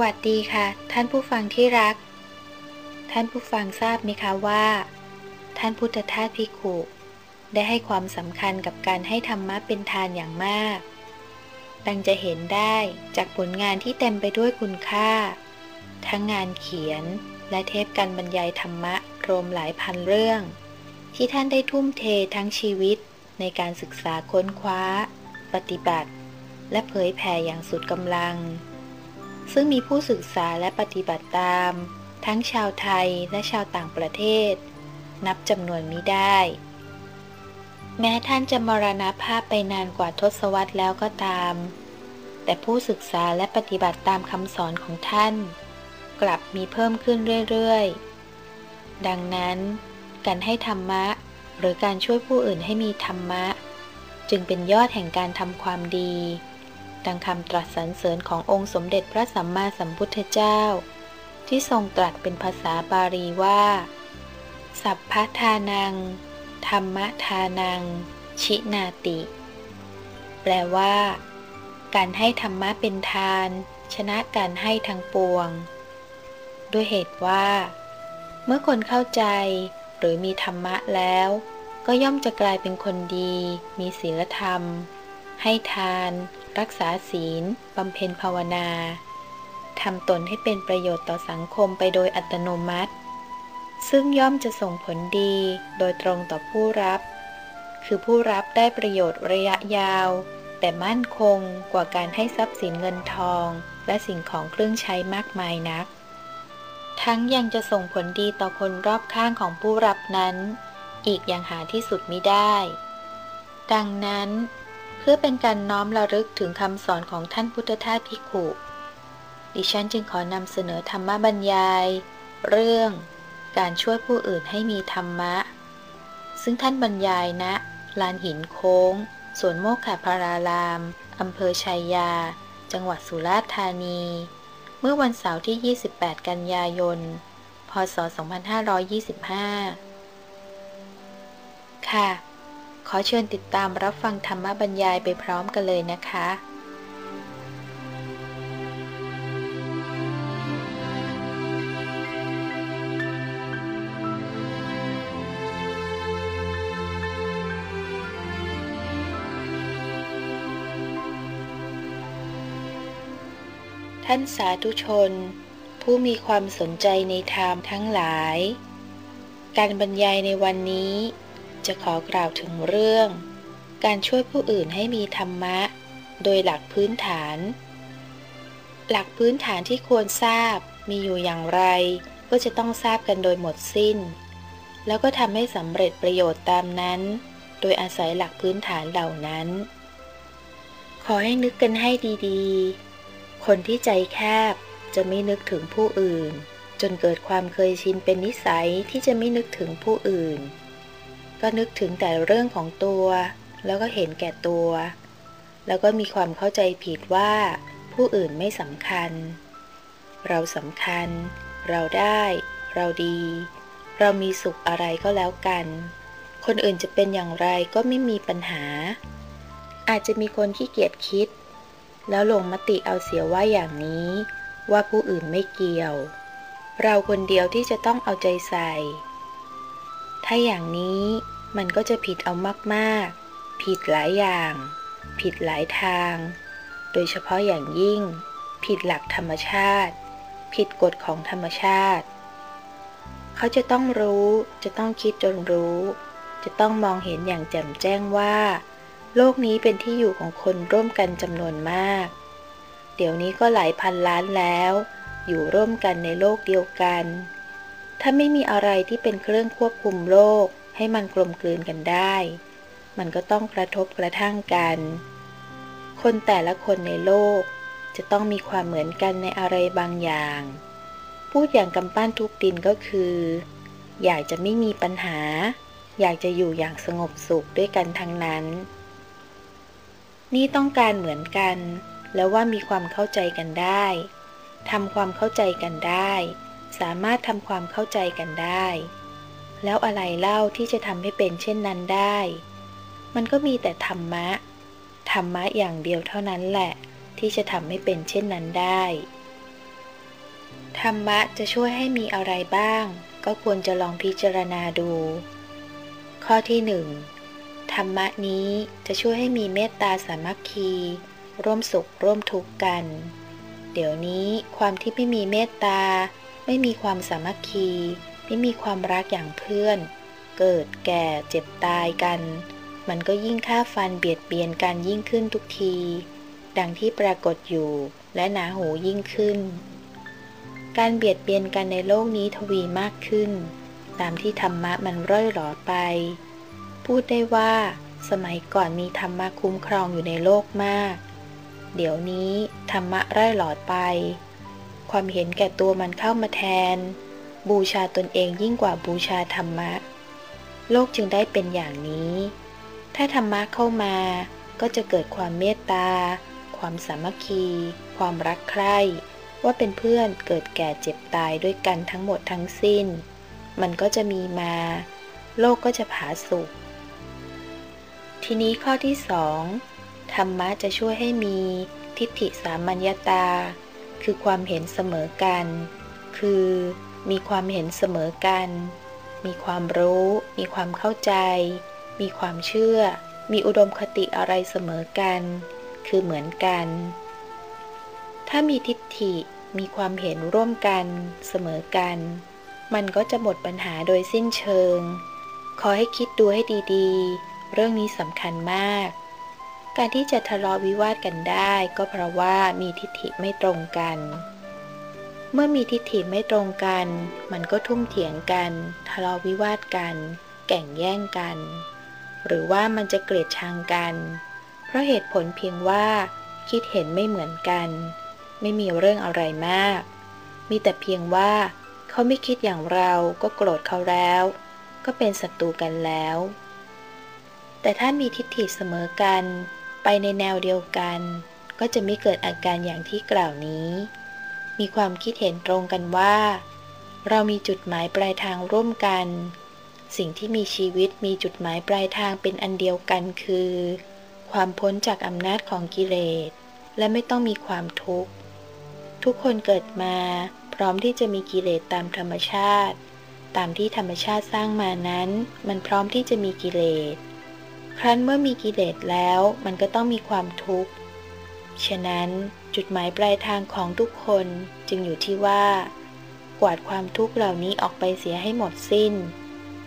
วัสดีค่ะ ท่านผู้ฟังที่รัก ท่านผู้ฟังทราบไหมคะว่า ท่านพุทธทาสพิขุได้ให้ความสำคัญกับการให้ธรรมะเป็นทานอย่างมาก ดังจะเห็นได้จากผลงานที่เต็มไปด้วยคุณค่า ทั้งงานเขียนและเทปการบรรยายธรรมะรวมหลายพันเรื่อง ที่ท่านได้ทุ่มเททั้งชีวิตในการศึกษาค้นคว้า ปฏิบัติ และเผยแผ่อย่างสุดกำลัง ซึ่งมีผู้ศึกษาและปฏิบัติตาม ทั้งชาวไทยและชาวต่างประเทศ นับจำนวนมิได้ แม้ท่านจะมรณภาพไปนานกว่าทศวรรษแล้วก็ตาม แต่ผู้ศึกษาและปฏิบัติตามคำสอนของท่าน กลับมีเพิ่มขึ้นเรื่อยๆ ดังนั้น การให้ธรรมะ หรือการช่วยผู้อื่นให้มีธรรมะ จึงเป็นยอดแห่งการทำความดี ดังคำตรัสสรรเสริญขององค์สมเด็จพระสัมมาสัมพุทธเจ้า ที่ทรงตรัสเป็นภาษาบาลีว่า สัพพทานัง ธรรมทานัง ชินาติ แปลว่า การให้ธรรมะเป็นทาน ชนะการให้ทางปวง ด้วยเหตุว่า เมื่อคนเข้าใจหรือมีธรรมะแล้ว ก็ย่อมจะกลายเป็นคนดี มีศีลธรรม ให้ทาน รักษาศีลบำเพ็ญภาวนาทำตนให้เป็นประโยชน์ต่อสังคมไปโดยอัตโนมัติ ซึ่งย่อมจะส่งผลดีโดยตรงต่อผู้รับ คือผู้รับได้ประโยชน์ระยะยาว แต่มั่นคงกว่าการให้ทรัพย์สินเงินทอง และสิ่งของเครื่องใช้มากมายนัก ทั้งยังจะส่งผลดีต่อคนรอบข้างของผู้รับนั้น อีกอย่างหาที่สุดมิได้ ดังนั้น เพื่อเป็นการน้อมระลึกถึงคำสอนของท่านพุทธทาสพิขุ ดิฉันจึงขอนำเสนอธรรมบรรยาย เรื่องการช่วยผู้อื่นให้มีธรรมะ ซึ่งท่านบรรยายณนะลานหินโค้ง สวนโมกขพารารามอำเภอชัยยา จังหวัดสุราษฎร์ธานี เมื่อวันเสาร์ที่ 28 กันยายน พศ 2525 ค่ะ ขอเชิญติดตามรับฟังธรรมบรรยายไปพร้อมกันเลยนะคะท่านสาธุชน ผู้มีความสนใจในธรรมทั้งหลาย การบรรยายในวันนี้ จะขอกล่าวถึงเรื่อง การช่วยผู้อื่นให้มีธรรมะ โดยหลักพื้นฐาน หลักพื้นฐานที่ควรทราบมีอยู่อย่างไร ก็จะต้องทราบกันโดยหมดสิ้น แล้วก็ทำให้สำเร็จประโยชน์ตามนั้น โดยอาศัยหลักพื้นฐานเหล่านั้น ขอให้นึกกันให้ดีๆ คนที่ใจแคบจะไม่นึกถึงผู้อื่น จนเกิดความเคยชินเป็นนิสัยที่จะไม่นึกถึงผู้อื่น ก็นึกถึงแต่เรื่องของตัว แล้วก็เห็นแก่ตัว แล้วก็มีความเข้าใจผิดว่า ผู้อื่นไม่สำคัญ เราสำคัญ เราได้ เราดี เรามีสุขอะไรก็แล้วกัน คนอื่นจะเป็นอย่างไรก็ไม่มีปัญหา อาจจะมีคนขี้เกียจคิด แล้วลงมติเอาเสียว่าอย่างนี้ ว่าผู้อื่นไม่เกี่ยว เราคนเดียวที่จะต้องเอาใจใส่ถ้าอย่างนี้ มันก็จะผิดเอามากๆ ผิดหลายอย่าง ผิดหลายทาง โดยเฉพาะอย่างยิ่ง ผิดหลักธรรมชาติ ผิดกฎของธรรมชาติ เขาจะต้องรู้ จะต้องคิดจนรู้ จะต้องมองเห็นอย่างแจ่มแจ้งว่า โลกนี้เป็นที่อยู่ของคนร่วมกันจำนวนมาก เดี๋ยวนี้ก็หลายพันล้านแล้ว อยู่ร่วมกันในโลกเดียวกัน ถ้าไม่มีอะไรที่เป็นเครื่องควบคุมโลก ให้มันกลมกลืนกันได้ มันก็ต้องกระทบกระทั่งกัน คนแต่ละคนในโลกจะต้องมีความเหมือนกันในอะไรบางอย่าง พูดอย่างกำปั้นทุบดินก็คือ อยากจะไม่มีปัญหา อยากจะอยู่อย่างสงบสุขด้วยกันทั้งนั้น นี่ต้องการเหมือนกัน แล้วว่ามีความเข้าใจกันได้ทำความเข้าใจกันได้ สามารถทำความเข้าใจกันได้ แล้วอะไรเล่าที่จะทำให้เป็นเช่นนั้นได้ มันก็มีแต่ธรรมะ ธรรมะอย่างเดียวเท่านั้นแหละ ที่จะทำให้เป็นเช่นนั้นได้ ธรรมะจะช่วยให้มีอะไรบ้าง ก็ควรจะลองพิจารณาดู ข้อที่หนึ่งธรรมะนี้จะช่วยให้มีเมตตาสามัคคี ร่วมสุขร่วมทุกข์กัน เดี๋ยวนี้ความที่ไม่มีเมตตา ไม่มีความสามัคคี ไม่มีความรักอย่างเพื่อน เกิดแก่เจ็บตายกัน มันก็ยิ่งฆ่าฟันเบียดเบียนกันยิ่งขึ้นทุกที ดังที่ปรากฏอยู่และหนาหูยิ่งขึ้น การเบียดเบียนกันในโลกนี้ทวีมากขึ้น ตามที่ธรรมะมันร่อยหลอไป พูดได้ว่าสมัยก่อนมีธรรมะคุ้มครองอยู่ในโลกมาก เดี๋ยวนี้ธรรมะร่อยหลอดไป ความเห็นแก่ตัวมันเข้ามาแทน บูชาตนเองยิ่งกว่าบูชาธรรมะ โลกจึงได้เป็นอย่างนี้ ถ้าธรรมะเข้ามาก็จะเกิดความเมตตา ความสามัคคี ความรักใคร่ ว่าเป็นเพื่อนเกิดแก่เจ็บตายด้วยกันทั้งหมดทั้งสิ้น มันก็จะมีมา โลกก็จะผาสุกทีนี้ข้อที่สองธรรมะจะช่วยให้มีทิฏฐิสามัญญาตา คือความเห็นเสมอกัน คือ มีความเห็นเสมอกัน มีความรู้ มีความเข้าใจ มีความเชื่อ มีอุดมคติอะไรเสมอกัน คือเหมือนกัน ถ้ามีทิฏฐิ มีความเห็นร่วมกันเสมอกัน มันก็จะหมดปัญหาโดยสิ้นเชิง ขอให้คิดดูให้ดีๆ เรื่องนี้สำคัญมาก การที่จะทะเลาะวิวาทกันได้ ก็เพราะว่ามีทิฏฐิไม่ตรงกัน เมื่อมีทิฏฐิไม่ตรงกัน มันก็ทุ่มเถียงกัน ทะเลาะวิวาทกัน แก่งแย่งกัน หรือว่ามันจะเกลียดชังกัน เพราะเหตุผลเพียงว่า คิดเห็นไม่เหมือนกัน ไม่มีเรื่องอะไรมาก มีแต่เพียงว่า เขาไม่คิดอย่างเราก็โกรธเขาแล้ว ก็เป็นศัตรูกันแล้ว แต่ถ้ามีทิฏฐิเสมอกัน ไปในแนวเดียวกัน ก็จะไม่เกิดอาการอย่างที่กล่าวนี้ มีความคิดเห็นตรงกันว่า เรามีจุดหมายปลายทางร่วมกัน สิ่งที่มีชีวิตมีจุดหมายปลายทางเป็นอันเดียวกันคือ ความพ้นจากอำนาจของกิเลส และไม่ต้องมีความทุกข์ ทุกคนเกิดมาพร้อมที่จะมีกิเลสตามธรรมชาติ ตามที่ธรรมชาติสร้างมานั้น มันพร้อมที่จะมีกิเลส ครั้นเมื่อมีกิเลสแล้ว มันก็ต้องมีความทุกข์ ฉะนั้น จุดหมายปลายทางของทุกคนจึงอยู่ที่ว่า กวาดความทุกข์เหล่านี้ออกไปเสียให้หมดสิ้น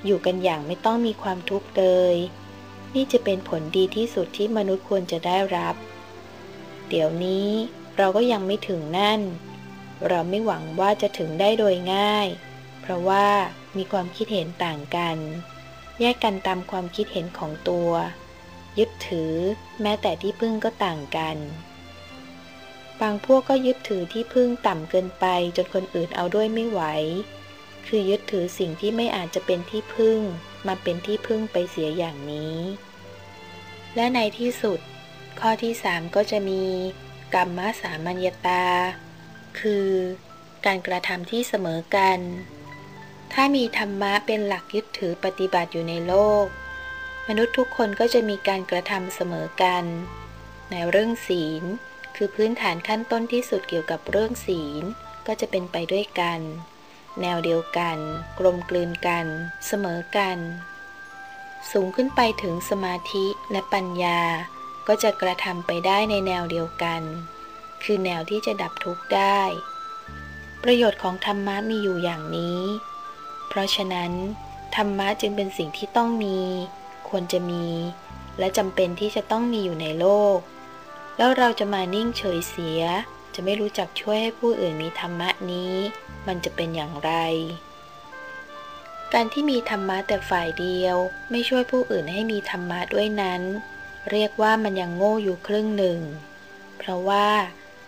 อยู่กันอย่างไม่ต้องมีความทุกข์เลย นี่จะเป็นผลดีที่สุดที่มนุษย์ควรจะได้รับ เดี๋ยวนี้เราก็ยังไม่ถึงนั่น เราไม่หวังว่าจะถึงได้โดยง่าย เพราะว่ามีความคิดเห็นต่างกัน แยกกันตามความคิดเห็นของตัว ยึดถือแม้แต่ที่พึ่งก็ต่างกัน บางพวกก็ยึดถือที่พึ่งต่ำเกินไปจนคนอื่นเอาด้วยไม่ไหว คือยึดถือสิ่งที่ไม่อาจจะเป็นที่พึ่ง มาเป็นที่พึ่งไปเสียอย่างนี้ และในที่สุด ข้อที่สามก็จะมี กรรมสามัญญตา คือ การกระทำที่เสมอกัน ถ้ามีธรรมะเป็นหลักยึดถือปฏิบัติอยู่ในโลก มนุษย์ทุกคนก็จะมีการกระทำเสมอกัน ในเรื่องศีล คือพื้นฐานขั้นต้นที่สุดเกี่ยวกับเรื่องศีล ก็จะเป็นไปด้วยกัน แนวเดียวกัน กลมกลืนกัน เสมอกัน สูงขึ้นไปถึงสมาธิและปัญญา ก็จะกระทำไปได้ในแนวเดียวกัน คือแนวที่จะดับทุกข์ได้ ประโยชน์ของธรรมะมีอยู่อย่างนี้ เพราะฉะนั้น ธรรมะจึงเป็นสิ่งที่ต้องมี ควรจะมี และจำเป็นที่จะต้องมีอยู่ในโลก แล้วเราจะมานิ่งเฉยเสีย จะไม่รู้จักช่วยให้ผู้อื่นมีธรรมะนี้ มันจะเป็นอย่างไร การที่มีธรรมะแต่ฝ่ายเดียว ไม่ช่วยผู้อื่นให้มีธรรมะด้วยนั้น เรียกว่ามันยังโง่อยู่ครึ่งหนึ่ง เพราะว่า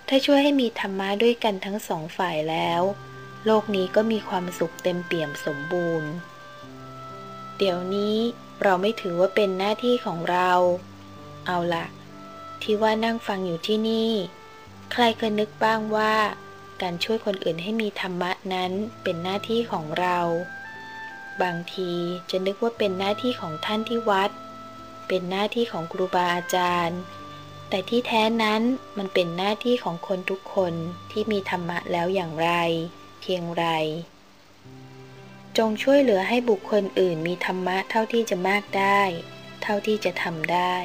ถ้าช่วยให้มีธรรมะด้วยกันทั้งสองฝ่ายแล้ว โลกนี้ก็มีความสุขเต็มเปี่ยมสมบูรณ์ เดี๋ยวนี้เราไม่ถือว่าเป็นหน้าที่ของเรา เอาละ ที่ว่านั่งฟังอยู่ที่นี่ ใครเคยนึกบ้างว่า การช่วยคนอื่นให้มีธรรมะนั้นเป็นหน้าที่ของเรา บางทีจะนึกว่าเป็นหน้าที่ของท่านที่วัด เป็นหน้าที่ของครูบาอาจารย์ แต่ที่แท้นั้นมันเป็นหน้าที่ของคนทุกคนที่มีธรรมะแล้วอย่างไร เพียงไร จงช่วยเหลือให้บุคคลอื่นมีธรรมะเท่าที่จะมากได้ เท่าที่จะทำได้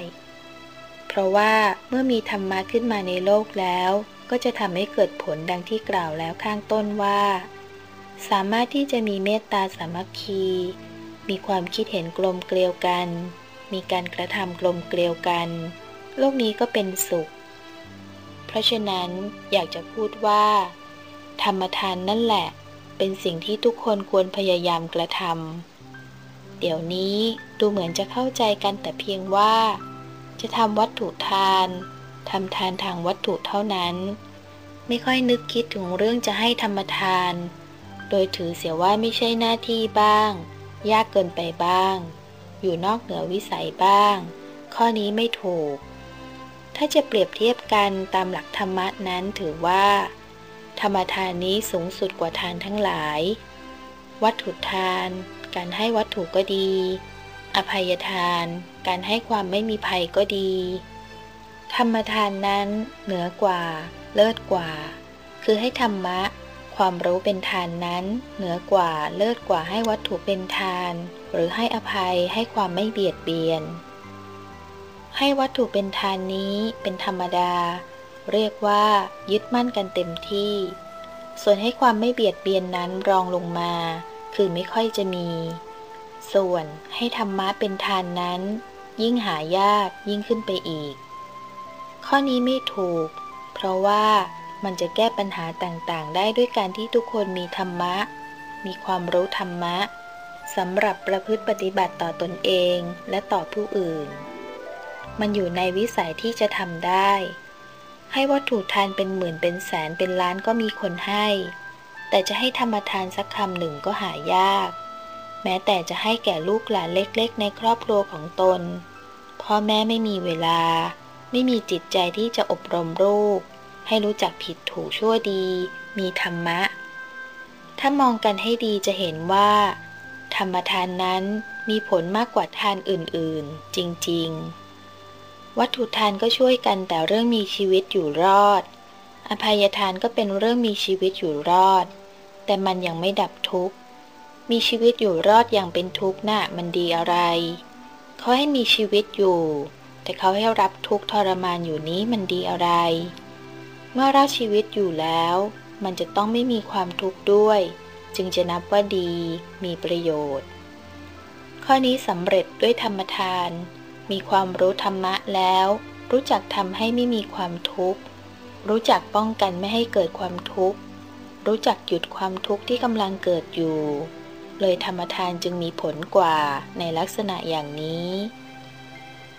เพราะว่าเมื่อมีธรรมะขึ้นมาในโลกแล้ว ก็จะทำให้เกิดผลดังที่กล่าวแล้วข้างต้นว่า สามารถที่จะมีเมตตาสามัคคี มีความคิดเห็นกลมเกลียวกัน มีการกระทำกลมเกลียวกัน โลกนี้ก็เป็นสุข เพราะฉะนั้นอยากจะพูดว่า ธรรมทานนั่นแหละ เป็นสิ่งที่ทุกคนควรพยายามกระทำเดี๋ยวนี้ดูเหมือนจะเข้าใจกันแต่เพียงว่า จะทำวัตถุทานทำทานทางวัตถุเท่านั้น ไม่ค่อยนึกคิดถึงเรื่องจะให้ธรรมทาน โดยถือเสียว่าไม่ใช่หน้าที่บ้าง ยากเกินไปบ้าง อยู่นอกเหนือวิสัยบ้าง ข้อนี้ไม่ถูก ถ้าจะเปรียบเทียบกันตามหลักธรรมะนั้นถือว่า ธรรมทานนี้สูงสุดกว่าทานทั้งหลาย วัตถุทาน การให้วัตถุก็ดี อภัยทาน การให้ความไม่มีภัยก็ดี ธรรมทานนั้นเหนือกว่า เลิศกว่า คือให้ธรรมะ ความรู้เป็นทานนั้น เหนือกว่าเลิศกว่าให้วัตถุเป็นทาน หรือให้อภัยให้ความไม่เบียดเบียน ให้วัตถุเป็นทานนี้เป็นธรรมดา เรียกว่ายึดมั่นกันเต็มที่ ส่วนให้ความไม่เบียดเบียนนั้นรองลงมา คือไม่ค่อยจะมีส่วนให้ธรรมะเป็นทานนั้น ยิ่งหายากยิ่งขึ้นไปอีก ข้อนี้ไม่ถูก เพราะว่ามันจะแก้ปัญหาต่างๆ ได้ด้วยการที่ทุกคนมีธรรมะ มีความรู้ธรรมะสำหรับประพฤติปฏิบัติต่อตนเองและต่อผู้อื่น มันอยู่ในวิสัยที่จะทำได้ ให้วัตถุทานเป็นหมื่นเป็นแสนเป็นล้านก็มีคนให้ แต่จะให้ธรรมทานสักคำหนึ่งก็หายาก แม้แต่จะให้แก่ลูกหลานเล็กๆ ในครอบครัวของตน พ่อแม่ไม่มีเวลา ไม่มีจิตใจที่จะอบรมลูก ให้รู้จักผิดถูกชั่วดี มีธรรมะ ถ้ามองกันให้ดีจะเห็นว่า ธรรมทานนั้นมีผลมากกว่าทานอื่นๆ จริงๆ วัตถุทานก็ช่วยกันแต่เรื่องมีชีวิตอยู่รอด อภัยทานก็เป็นเรื่องมีชีวิตอยู่รอด แต่มันยังไม่ดับทุกข์ มีชีวิตอยู่รอดอย่างเป็นทุกข์น่ะมันดีอะไร เขาให้มีชีวิตอยู่ แต่เขาให้รับทุกข์ทรมานอยู่นี้มันดีอะไร เมื่อรอดชีวิตอยู่แล้ว มันจะต้องไม่มีความทุกข์ด้วย จึงจะนับว่าดี มีประโยชน์ ข้อนี้สำเร็จด้วยธรรมทาน มีความรู้ธรรมะแล้ว รู้จักทำให้ไม่มีความทุกข์ รู้จักป้องกันไม่ให้เกิดความทุกข์รู้จักหยุดความทุกข์ที่กำลังเกิดอยู่ เลยธรรมทานจึงมีผลกว่าในลักษณะอย่างนี้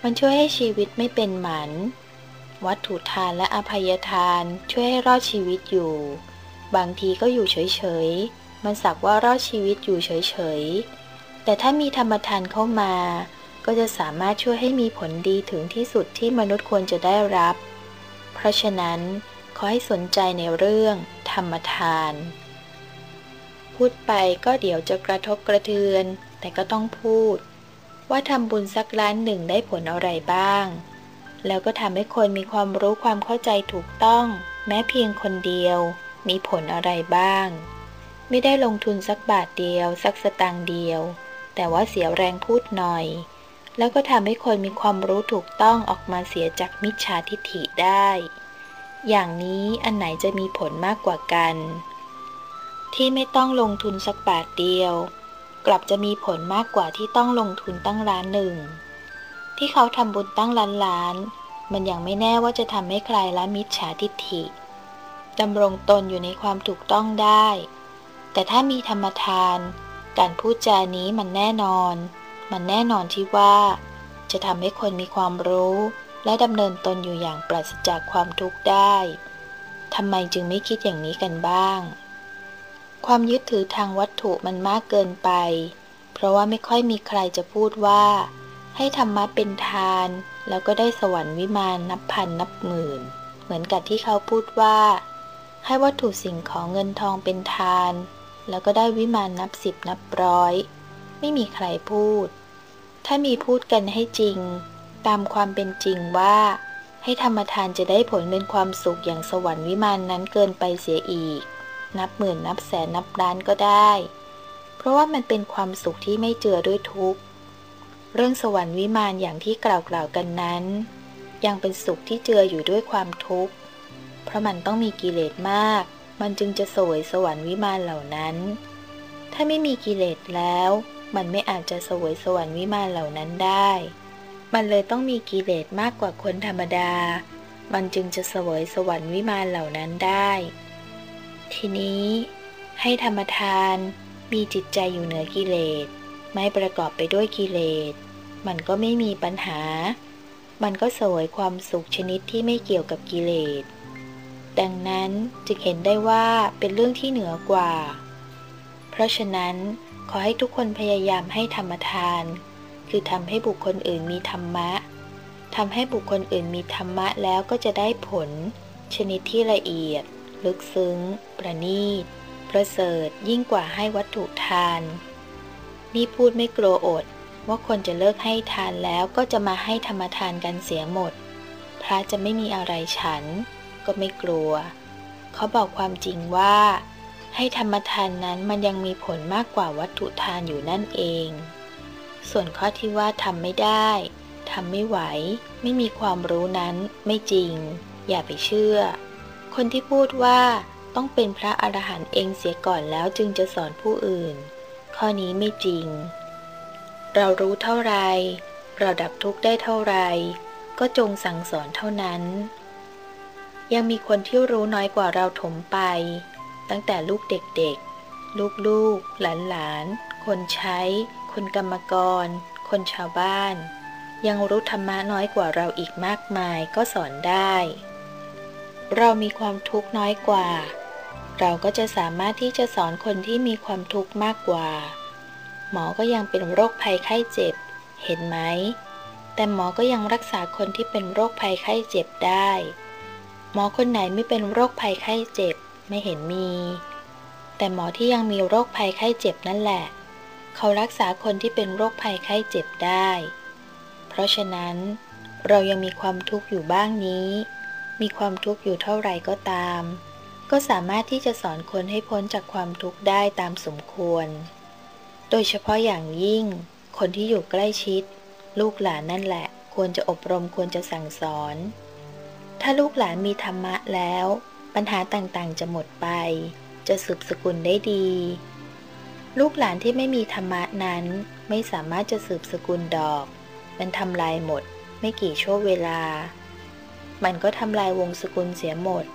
มันช่วยให้ชีวิตไม่เป็นหมัน วัตถุทานและอภัยทานช่วยให้รอดชีวิตอยู่ บางทีก็อยู่เฉยๆ มันสักว่ารอดชีวิตอยู่เฉยๆ แต่ถ้ามีธรรมทานเข้ามา ก็จะสามารถช่วยให้มีผลดีถึงที่สุดที่มนุษย์ควรจะได้รับ เพราะฉะนั้นขอให้สนใจในเรื่องธรรมทาน พูดไปก็เดี๋ยวจะกระทบกระเทือน แต่ก็ต้องพูด ว่าทำบุญสักล้านหนึ่งได้ผลอะไรบ้าง แล้วก็ทำให้คนมีความรู้ความเข้าใจถูกต้อง แม้เพียงคนเดียว มีผลอะไรบ้าง ไม่ได้ลงทุนสักบาทเดียว สักสตางค์เดียว แต่ว่าเสียแรงพูดหน่อย แล้วก็ทำให้คนมีความรู้ถูกต้องออกมาเสียจากมิจฉาทิฐิได้ อย่างนี้อันไหนจะมีผลมากกว่ากัน ที่ไม่ต้องลงทุนสักบาทเดียว กลับจะมีผลมากกว่าที่ต้องลงทุนตั้งล้านหนึ่ง ที่เขาทำบุญตั้งล้านล้าน มันยังไม่แน่ว่าจะทำให้ใครละมิจฉาทิฏฐิดำรงตนอยู่ในความถูกต้องได้ แต่ถ้ามีธรรมทาน การพูดจานี้มันแน่นอน มันแน่นอนที่ว่า จะทำให้คนมีความรู้ และดำเนินตนอยู่อย่างปราศจากความทุกข์ได้ทำไมจึงไม่คิดอย่างนี้กันบ้าง ความยึดถือทางวัตถุมันมากเกินไป เพราะว่าไม่ค่อยมีใครจะพูดว่า ให้ธรรมะเป็นทาน แล้วก็ได้สวรรค์วิมานนับพันนับหมื่น เหมือนกับที่เขาพูดว่า ให้วัตถุสิ่งของเงินทองเป็นทาน แล้วก็ได้วิมานนับสิบนับร้อย ไม่มีใครพูด ถ้ามีพูดกันให้จริง ตามความเป็นจริงว่า ให้ธรรมทานจะได้ผลเป็นความสุขอย่างสวรรค์วิมานนั้นเกินไปเสียอีก นับหมื่นนับแสนนับล้านก็ได้ เพราะว่ามันเป็นความสุขที่ไม่เจือด้วยทุกข์ เรื่องสวรรค์วิมานอย่างที่กล่าวกล่าวกันนั้น ยังเป็นสุขที่เจืออยู่ด้วยความทุกข์ เพราะมันต้องมีกิเลสมาก มันจึงจะสวยสวรรค์วิมานเหล่านั้น ถ้าไม่มีกิเลสแล้ว มันไม่อาจจะสวยสวรรค์วิมานเหล่านั้นได้ มันเลยต้องมีกิเลสมากกว่าคนธรรมดา มันจึงจะสวยสวรรค์วิมานเหล่านั้นได้ ทีนี้ให้ธรรมทานมีจิตใจอยู่เหนือกิเลส ไม่ประกอบไปด้วยกิเลส มันก็ไม่มีปัญหา มันก็สวยความสุขชนิดที่ไม่เกี่ยวกับกิเลส ดังนั้นจึงเห็นได้ว่าเป็นเรื่องที่เหนือกว่า เพราะฉะนั้นขอให้ทุกคนพยายามให้ธรรมทาน คือทำให้บุคคลอื่นมีธรรมะทำให้บุคคลอื่นมีธรรมะแล้วก็จะได้ผล ชนิดที่ละเอียด ลึกซึ้ง ประณีต ประเสริฐยิ่งกว่าให้วัตถุทาน นี่พูดไม่กลัวอด ว่าคนจะเลิกให้ทานแล้วก็จะมาให้ธรรมทานกันเสียหมด พระจะไม่มีอะไรฉัน ก็ไม่กลัว เขาบอกความจริงว่า ให้ธรรมทานนั้นมันยังมีผลมากกว่าวัตถุทานอยู่นั่นเอง ส่วนข้อที่ว่าทำไม่ได้ทำไม่ไหว ไม่มีความรู้นั้นไม่จริง อย่าไปเชื่อ คนที่พูดว่าต้องเป็นพระอรหันต์เองเสียก่อนแล้วจึงจะสอนผู้อื่น ข้อนี้ไม่จริง เรารู้เท่าไร เราดับทุกข์ได้เท่าไร ก็จงสั่งสอนเท่านั้น ยังมีคนที่รู้น้อยกว่าเราถมไป ตั้งแต่ลูกเด็กๆ ลูกๆ หลานๆ คนใช้ คนกรรมกร คนชาวบ้าน ยังรู้ธรรมะน้อยกว่าเราอีกมากมายก็สอนได้ เรามีความทุกข์น้อยกว่า เราก็จะสามารถที่จะสอนคนที่มีความทุกข์มากกว่า หมอก็ยังเป็นโรคภัยไข้เจ็บ เห็นไหม แต่หมอก็ยังรักษาคนที่เป็นโรคภัยไข้เจ็บได้ หมอคนไหนไม่เป็นโรคภัยไข้เจ็บไม่เห็นมี แต่หมอที่ยังมีโรคภัยไข้เจ็บนั่นแหละ เขารักษาคนที่เป็นโรคภัยไข้เจ็บได้ เพราะฉะนั้น เรายังมีความทุกข์อยู่บ้างนี้ มีความทุกข์อยู่เท่าไหร่ก็ตาม ก็สามารถที่จะสอนคนให้พ้นจากความทุกข์ได้ตามสมควร โดยเฉพาะอย่างยิ่ง คนที่อยู่ใกล้ชิด ลูกหลานนั่นแหละ ควรจะอบรมควรจะสั่งสอน ถ้าลูกหลานมีธรรมะแล้ว ปัญหาต่างๆ จะหมดไป จะสืบสกุลได้ดี ลูกหลานที่ไม่มีธรรมะนั้นไม่สามารถจะสืบสกุลดอก มันทำลายหมด ไม่กี่ชั่วเวลา มันก็ทำลายวงสกุลเสียหมด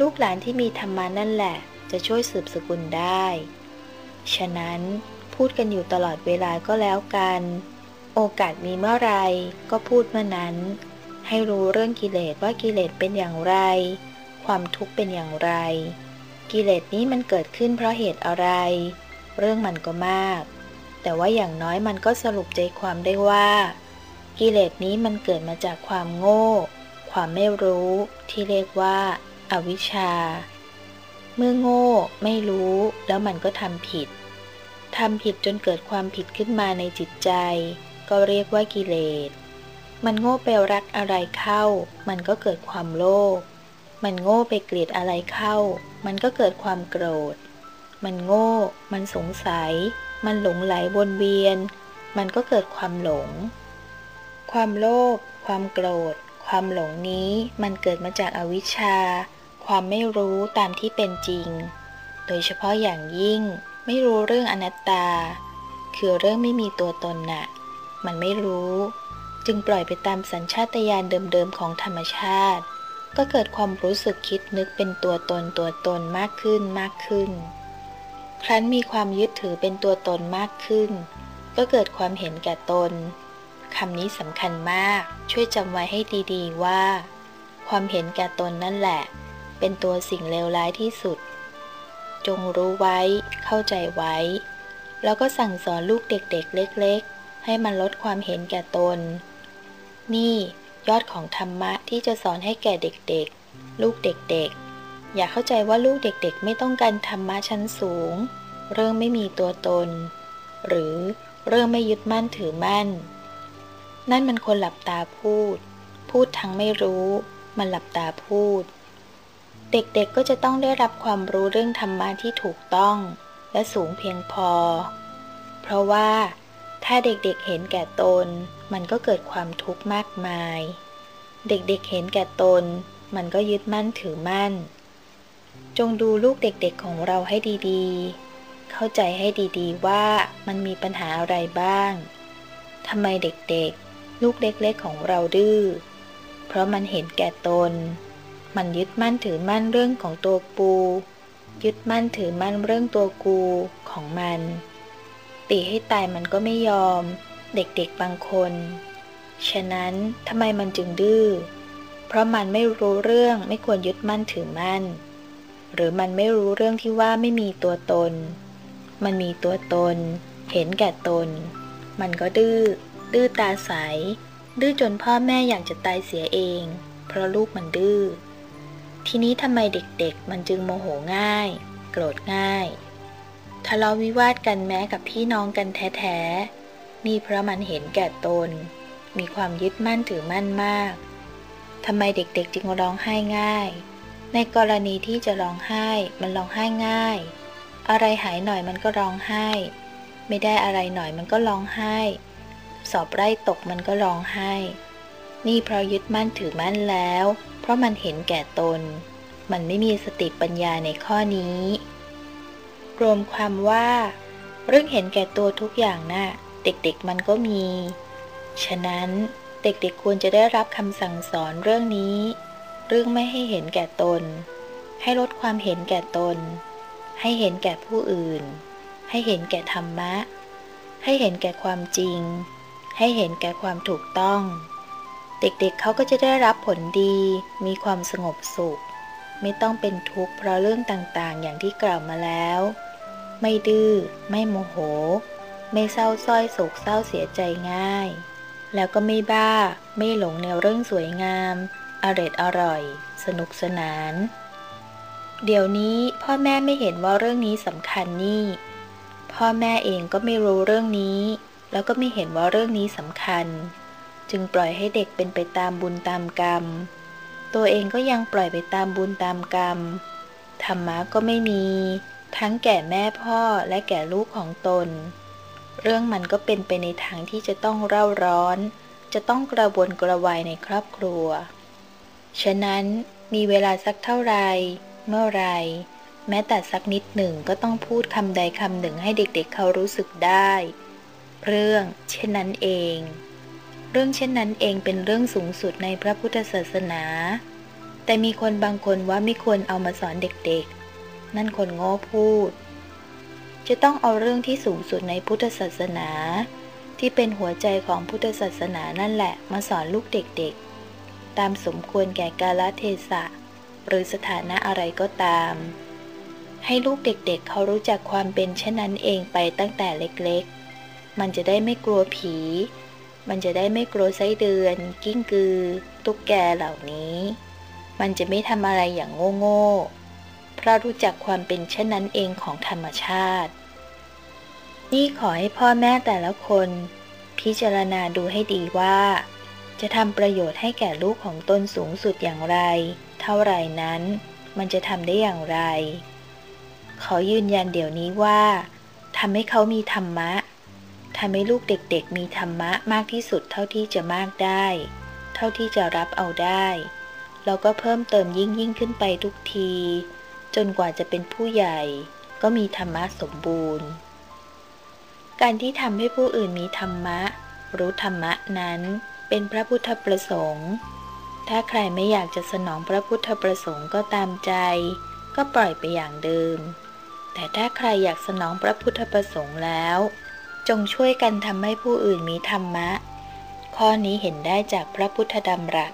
ลูกหลานที่มีธรรมานั่นแหละ จะช่วยสืบสกุลได้ ฉะนั้นพูดกันอยู่ตลอดเวลาก็แล้วกัน โอกาสมีเมื่อไรก็พูดเมื่อนั้น ให้รู้เรื่องกิเลสว่ากิเลสเป็นอย่างไร ความทุกข์เป็นอย่างไร กิเลสนี้มันเกิดขึ้นเพราะเหตุอะไร เรื่องมันก็มาก แต่ว่าอย่างน้อยมันก็สรุปใจความได้ว่า กิเลสนี้มันเกิดมาจากความโง่ ความไม่รู้ที่เรียกว่าอาวิชชา เมื่อโง่ไม่รู้แล้วมันก็ทำผิดทำผิดจนเกิดความผิดขึ้นมาในจิตใจ ก็เรียกว่ากิเลส มันโง่ไปรักอะไรเข้า มันก็เกิดความโลภ มันโง่ไปเกลียดอะไรเข้า มันก็เกิดความโกรธ มันโง่ มันสงสัย มันหลงไหลวนเวียน มันก็เกิดความหลง ความโลภ ความโกรธ ความหลงนี้มันเกิดมาจากอาวิชชา ความไม่รู้ตามที่เป็นจริง โดยเฉพาะอย่างยิ่งไม่รู้เรื่องอนัตตา คือเรื่องไม่มีตัวตนนะ่ะ มันไม่รู้ จึงปล่อยไปตามสัญชาตญาณเดิมๆของธรรมชาติ ก็เกิดความรู้สึกคิดนึกเป็นตัวตนตัวตนมากขึ้นมากขึ้น ครั้นมีความยึดถือเป็นตัวตนมากขึ้น ก็เกิดความเห็นแก่ตน คำนี้สำคัญมาก ช่วยจำไว้ให้ดีๆว่า ความเห็นแก่ตนนั่นแหละ เป็นตัวสิ่งเลวร้ายที่สุด จงรู้ไว้ เข้าใจไว้ แล้วก็สั่งสอนลูกเด็กๆ เล็ก ๆ ให้มันลดความเห็นแก่ตน นี่ยอดของธรรมะที่จะสอนให้แก่เด็กๆ ลูกเด็กๆ อย่าเข้าใจว่าลูกเด็กๆ ไม่ต้องการธรรมะชั้นสูง เรื่องไม่มีตัวตน หรือเรื่องไม่ยึดมั่นถือมั่น นั่นมันคนหลับตาพูด พูดทั้งไม่รู้ มันหลับตาพูด เด็กๆก็จะต้องได้รับความรู้เรื่องธรรมะที่ถูกต้อง และสูงเพียงพอ เพราะว่า ถ้าเด็กๆเห็นแก่ตน มันก็เกิดความทุกข์มากมาย เด็กๆเห็นแก่ตน มันก็ยึดมั่นถือมั่น จงดูลูกเด็กๆของเราให้ดีๆ เข้าใจให้ดีๆว่ามันมีปัญหาอะไรบ้างทำไมเด็กๆ ลูกเล็กๆของเราดื้อ เพราะมันเห็นแก่ตน มันยึดมั่นถือมั่นเรื่องของตัวปู ยึดมั่นถือมั่นเรื่องตัวกูของมัน ตีให้ตายมันก็ไม่ยอม เด็กๆบางคน ฉะนั้นทำไมมันจึงดื้อ เพราะมันไม่รู้เรื่องไม่ควรยึดมั่นถือมั่น หรือมันไม่รู้เรื่องที่ว่าไม่มีตัวตน มันมีตัวตน เห็นแก่ตน มันก็ดื้อ ดื้อตาใส ดื้อจนพ่อแม่อยากจะตายเสียเอง เพราะลูกมันดื้อ ทีนี้ทำไมเด็กๆ มันจึงโมโหง่าย โกรธง่าย ทะเลาะวิวาทกันแม้กับพี่น้องกันแท้ๆ นี่เพราะมันเห็นแก่ตน มีความยึดมั่นถือมั่นมาก ทำไมเด็กๆ จึงร้องไห้ง่าย ในกรณีที่จะร้องไห้ มันร้องไห้ง่าย อะไรหายหน่อยมันก็ร้องไห้ ไม่ได้อะไรหน่อยมันก็ร้องไห้ สอบไร่ตกมันก็ร้องไห้ นี่เพราะยึดมั่นถือมั่นแล้ว เพราะมันเห็นแก่ตน มันไม่มีสติปัญญาในข้อนี้ รวมความว่า เรื่องเห็นแก่ตัวทุกอย่างนะ่ะ เด็กๆมันก็มี ฉะนั้นเด็กๆควรจะได้รับคำสั่งสอนเรื่องนี้ เรื่องไม่ให้เห็นแก่ตน ให้ลดความเห็นแก่ตน ให้เห็นแก่ผู้อื่น ให้เห็นแก่ธรรมะ ให้เห็นแก่ความจริง ให้เห็นแก่ความถูกต้อง เด็กๆเเขาก็จะได้รับผลดี มีความสงบสุข ไม่ต้องเป็นทุกข์เพราะเรื่องต่างๆ อย่างที่กล่าวมาแล้ว ไม่ดื้อ ไม่โมโห ไม่เศร้าส้อยโศกเศร้าเสียใจง่าย แล้วก็ไม่บ้า ไม่หลงในเรื่องสวยงามอร็ดอร่อย สนุกสนาน เดี๋ยวนี้พ่อแม่ไม่เห็นว่าเรื่องนี้สำคัญนี่ พ่อแม่เองก็ไม่รู้เรื่องนี้ แล้วก็ไม่เห็นว่าเรื่องนี้สำคัญ จึงปล่อยให้เด็กเป็นไปตามบุญตามกรรม ตัวเองก็ยังปล่อยไปตามบุญตามกรรม ธรรมะก็ไม่มี ทั้งแก่แม่พ่อและแก่ลูกของตน เรื่องมันก็เป็นไปในทางที่จะต้องเร่าร้อน จะต้องกระวนกระวายในครอบครัว ฉะนั้นมีเวลาสักเท่าไร เมื่อไรแม้แต่สักนิดหนึ่งก็ต้องพูดคำใดคำหนึ่งให้เด็กๆเเขารู้สึกได้ เรื่องเช่นนั้นเอง เรื่องเช่นนั้นเองเป็นเรื่องสูงสุดในพระพุทธศาสนา แต่มีคนบางคนว่าไม่ควรเอามาสอนเด็กๆ นั่นคนโง่พูด จะต้องเอาเรื่องที่สูงสุดในพุทธศาสนา ที่เป็นหัวใจของพุทธศาสนานั่นแหละมาสอนลูกเด็กๆ ตามสมควรแก่กาลเทศะ หรือสถานะอะไรก็ตาม ให้ลูกเด็กๆเเขารู้จักความเป็นเช่นนั้นเองไปตั้งแต่เล็กๆ มันจะได้ไม่กลัวผี มันจะได้ไม่กลัวไส้เดือน กิ้งกือ ตุ๊กแกเหล่านี้ มันจะไม่ทำอะไรอย่างโง่ๆ เพราะรู้จักความเป็นเช่นนั้นเองของธรรมชาติ นี่ขอให้พ่อแม่แต่ละคน พิจารณาดูให้ดีว่า จะทำประโยชน์ให้แก่ลูกของตนสูงสุดอย่างไร เท่าไรนั้น มันจะทำได้อย่างไร ขอยืนยันเดี๋ยวนี้ว่าทำให้เขามีธรรมะ ทำให้ลูกเด็กๆ มีธรรมะมากที่สุดเท่าที่จะมากได้ เท่าที่จะรับเอาได้แล้วก็เพิ่มเติมยิ่งยิ่งขึ้นไปทุกที จนกว่าจะเป็นผู้ใหญ่ ก็มีธรรมะสมบูรณ์ การที่ทำให้ผู้อื่นมีธรรมะ รู้ธรรมะนั้น เป็นพระพุทธประสงค์ ถ้าใครไม่อยากจะสนองพระพุทธประสงค์ก็ตามใจ ก็ปล่อยไปอย่างเดิม แต่ถ้าใครอยากสนองพระพุทธประสงค์แล้ว จงช่วยกันทำให้ผู้อื่นมีธรรมะ ข้อนี้เห็นได้จากพระพุทธดำรัส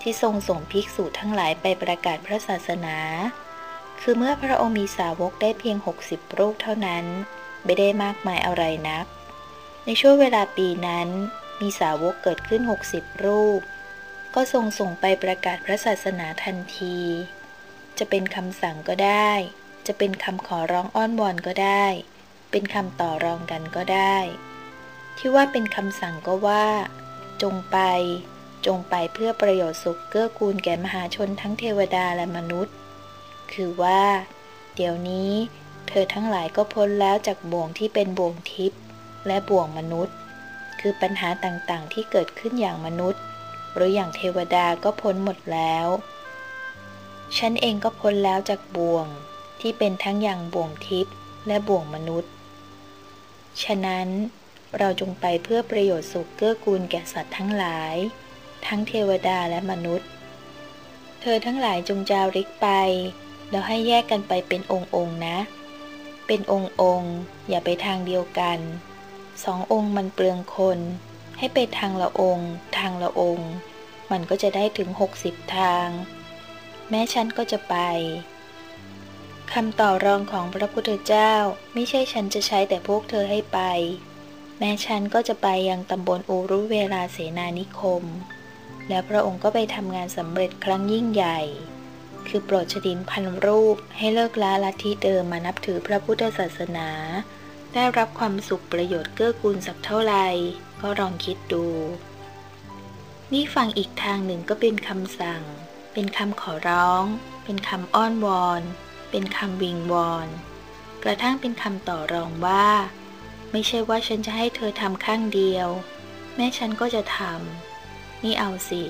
ที่ทรงส่งภิกษุทั้งหลายไปประกาศพระศาสนา คือเมื่อพระองค์มีสาวกได้เพียง 60 รูปเท่านั้น ไม่ได้มากมายอะไรนัก ในช่วงเวลาปีนั้นมีสาวกเกิดขึ้น 60 รูป ก็ทรงส่งไปประกาศพระศาสนาทันที จะเป็นคำสั่งก็ได้ จะเป็นคำขอร้องอ้อนวอนก็ได้ เป็นคำต่อรองกันก็ได้ ที่ว่าเป็นคำสั่งก็ว่า จงไป จงไปเพื่อประโยชน์สุขเกื้อกูลแก่มหาชนทั้งเทวดาและมนุษย์ คือว่า เดี๋ยวนี้ เธอทั้งหลายก็พ้นแล้วจากบ่วงที่เป็นบ่วงทิพย์และบ่วงมนุษย์ คือปัญหาต่างๆที่เกิดขึ้นอย่างมนุษย์ หรืออย่างเทวดาก็พ้นหมดแล้วฉันเองก็พ้นแล้วจากบ่วงที่เป็นทั้งอย่างบ่วงทิพย์และบ่วงมนุษย์ ฉะนั้นเราจงไปเพื่อประโยชน์สุขเกื้อกูลแก่สัตว์ทั้งหลาย ทั้งเทวดาและมนุษย์ เธอทั้งหลายจงจาริกไป แล้วให้แยกกันไปเป็นองค์องค์นะ เป็นองค์องค์อย่าไปทางเดียวกัน สององค์มันเปลืองคน ให้ไปทางละองค์ ทางละองค์ มันก็จะได้ถึงหกสิบทาง แม้ฉันก็จะไป คำต่อรองของพระพุทธเจ้า ไม่ใช่ฉันจะใช้แต่พวกเธอให้ไป แม้ฉันก็จะไปยังตำบลอูรุเวลาเสนานิคม แล้วพระองค์ก็ไปทำงานสำเร็จครั้งยิ่งใหญ่ คือโปรดชดินพันรูปให้เลิกล้าลัทธิเดิมมานับถือพระพุทธศาสนา ได้รับความสุขประโยชน์เกื้อกูลสักเท่าไหร่ก็ลองคิดดู นี่ฟังอีกทางหนึ่งก็เป็นคำสั่ง เป็นคำขอร้อง เป็นคำอ้อนวอน เป็นคำวิงวอน กระทั่งเป็นคำต่อรองว่า ไม่ใช่ว่าฉันจะให้เธอทำข้างเดียว แม่ฉันก็จะทำนี่เอาสิ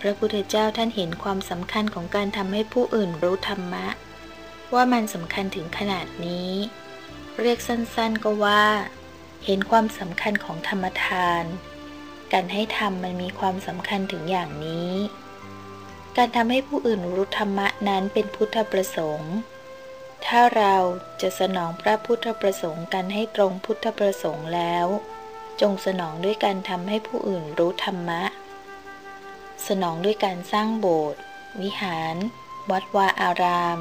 พระพุทธเจ้าท่านเห็นความสำคัญของการทำให้ผู้อื่นรู้ธรรมะ ว่ามันสำคัญถึงขนาดนี้ เรียกสั้นๆก็ว่า เห็นความสำคัญของธรรมทาน การให้ทำมันมีความสำคัญถึงอย่างนี้ การทำให้ผู้อื่นรู้ธรรมะนั้นเป็นพุทธประสงค์ ถ้าเราจะสนองพระพุทธประสงค์กันให้ตรงพุทธประสงค์แล้ว จงสนองด้วยการทำให้ผู้อื่นรู้ธรรมะ สนองด้วยการสร้างโบสถ์วิหาร วัดวาอาราม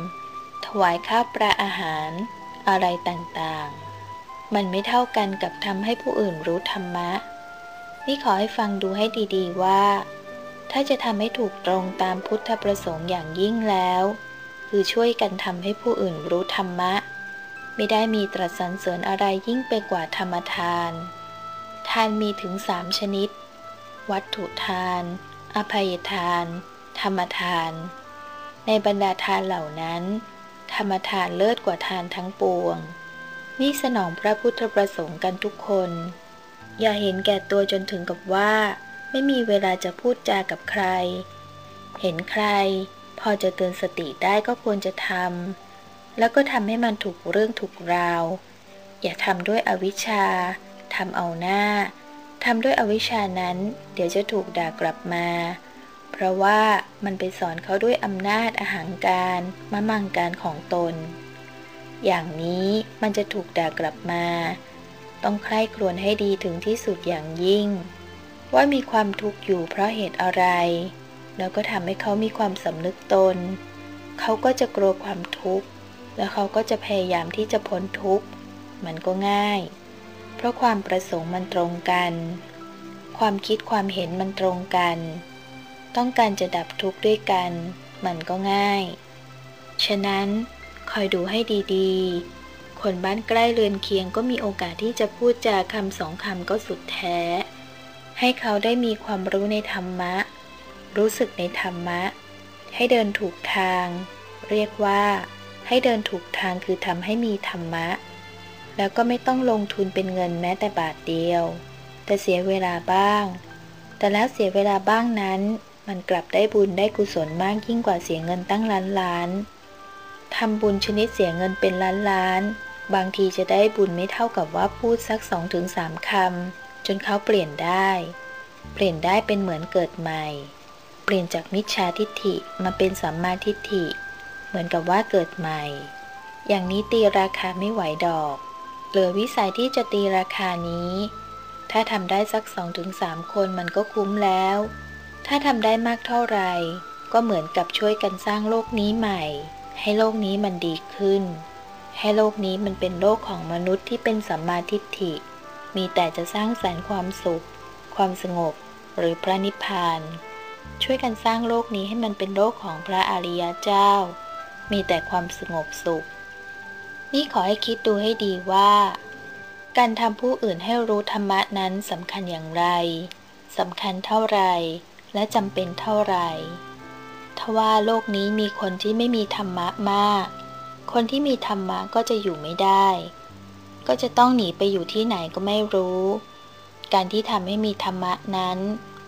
ถวายข้าวปลาอาหาร อะไรต่างๆ มันไม่เท่ากันกับทำให้ผู้อื่นรู้ธรรมะ นี่ขอให้ฟังดูให้ดีๆว่า ถ้าจะทำให้ถูกตรงตามพุทธประสงค์อย่างยิ่งแล้ว คือช่วยกันทำให้ผู้อื่นรู้ธรรมะ ไม่ได้มีตรัสสรรเสริญอะไรยิ่งไปกว่าธรรมทาน ทานมีถึงสามชนิด วัตถุทาน อภัยทาน ธรรมทาน ในบรรดาทานเหล่านั้น ธรรมทานเลิศกว่าทานทั้งปวง นี่สนองพระพุทธประสงค์กันทุกคน อย่าเห็นแก่ตัวจนถึงกับว่า ไม่มีเวลาจะพูดจากับใคร เห็นใคร พอจะเตือนสติได้ก็ควรจะทำ แล้วก็ทำให้มันถูกเรื่องถูกราว อย่าทำด้วยอวิชชาทำเอาหน้าทำด้วยอวิชชานั้น เดี๋ยวจะถูกด่ากลับมา เพราะว่ามันไปสอนเขาด้วยอำนาจอาหางการมะมังการของตน อย่างนี้มันจะถูกด่ากลับมา ต้องใคร่ครวญให้ดีถึงที่สุดอย่างยิ่ง ว่ามีความทุกข์อยู่เพราะเหตุอะไร แล้วก็ทำให้เขามีความสำนึกตน เขาก็จะกลัวความทุกข์ แล้วเขาก็จะพยายามที่จะพ้นทุกข์ มันก็ง่าย เพราะความประสงค์มันตรงกัน ความคิดความเห็นมันตรงกัน ต้องการจะดับทุกข์ด้วยกัน มันก็ง่าย ฉะนั้นคอยดูให้ดีๆ คนบ้านใกล้เรือนเคียงก็มีโอกาสที่จะพูดจาคำสองคำก็สุดแท้ ให้เขาได้มีความรู้ในธรรมะ รู้สึกในธรรมะ ให้เดินถูกทาง เรียกว่า ให้เดินถูกทางคือทำให้มีธรรมะ แล้วก็ไม่ต้องลงทุนเป็นเงินแม้แต่บาทเดียว แต่เสียเวลาบ้าง แต่แล้วเสียเวลาบ้างนั้น มันกลับได้บุญได้กุศลมากยิ่งกว่าเสียเงินตั้งล้านล้านทำบุญชนิดเสียเงินเป็นล้านล้าน บางทีจะได้บุญไม่เท่ากับว่าพูดสักสองถึงสามคำ จนเขาเปลี่ยนได้ เปลี่ยนได้เป็นเหมือนเกิดใหม่ เปลี่ยนจากมิจฉาทิฏฐิมาเป็นสัมมาทิฏฐิ เหมือนกับว่าเกิดใหม่ อย่างนี้ตีราคาไม่ไหวดอก เหลือวิสัยที่จะตีราคานี้ ถ้าทำได้สักสองถึงสามคนมันก็คุ้มแล้ว ถ้าทำได้มากเท่าไหร่ก็เหมือนกับช่วยกันสร้างโลกนี้ใหม่ ให้โลกนี้มันดีขึ้น ให้โลกนี้มันเป็นโลกของมนุษย์ที่เป็นสัมมาทิฏฐิ มีแต่จะสร้างสรรค์ความสุข ความสงบ หรือพระนิพพาน ช่วยกันสร้างโลกนี้ให้มันเป็นโลกของพระอริยเจ้า มีแต่ความสงบสุข นี่ขอให้คิดดูให้ดีว่า การทำผู้อื่นให้รู้ธรรมะนั้นสำคัญอย่างไรสำคัญเท่าไรและจำเป็นเท่าไรถ้าว่าโลกนี้มีคนที่ไม่มีธรรมะมาก คนที่มีธรรมะก็จะอยู่ไม่ได้ ก็จะต้องหนีไปอยู่ที่ไหนก็ไม่รู้ การที่ทำให้มีธรรมะนั้น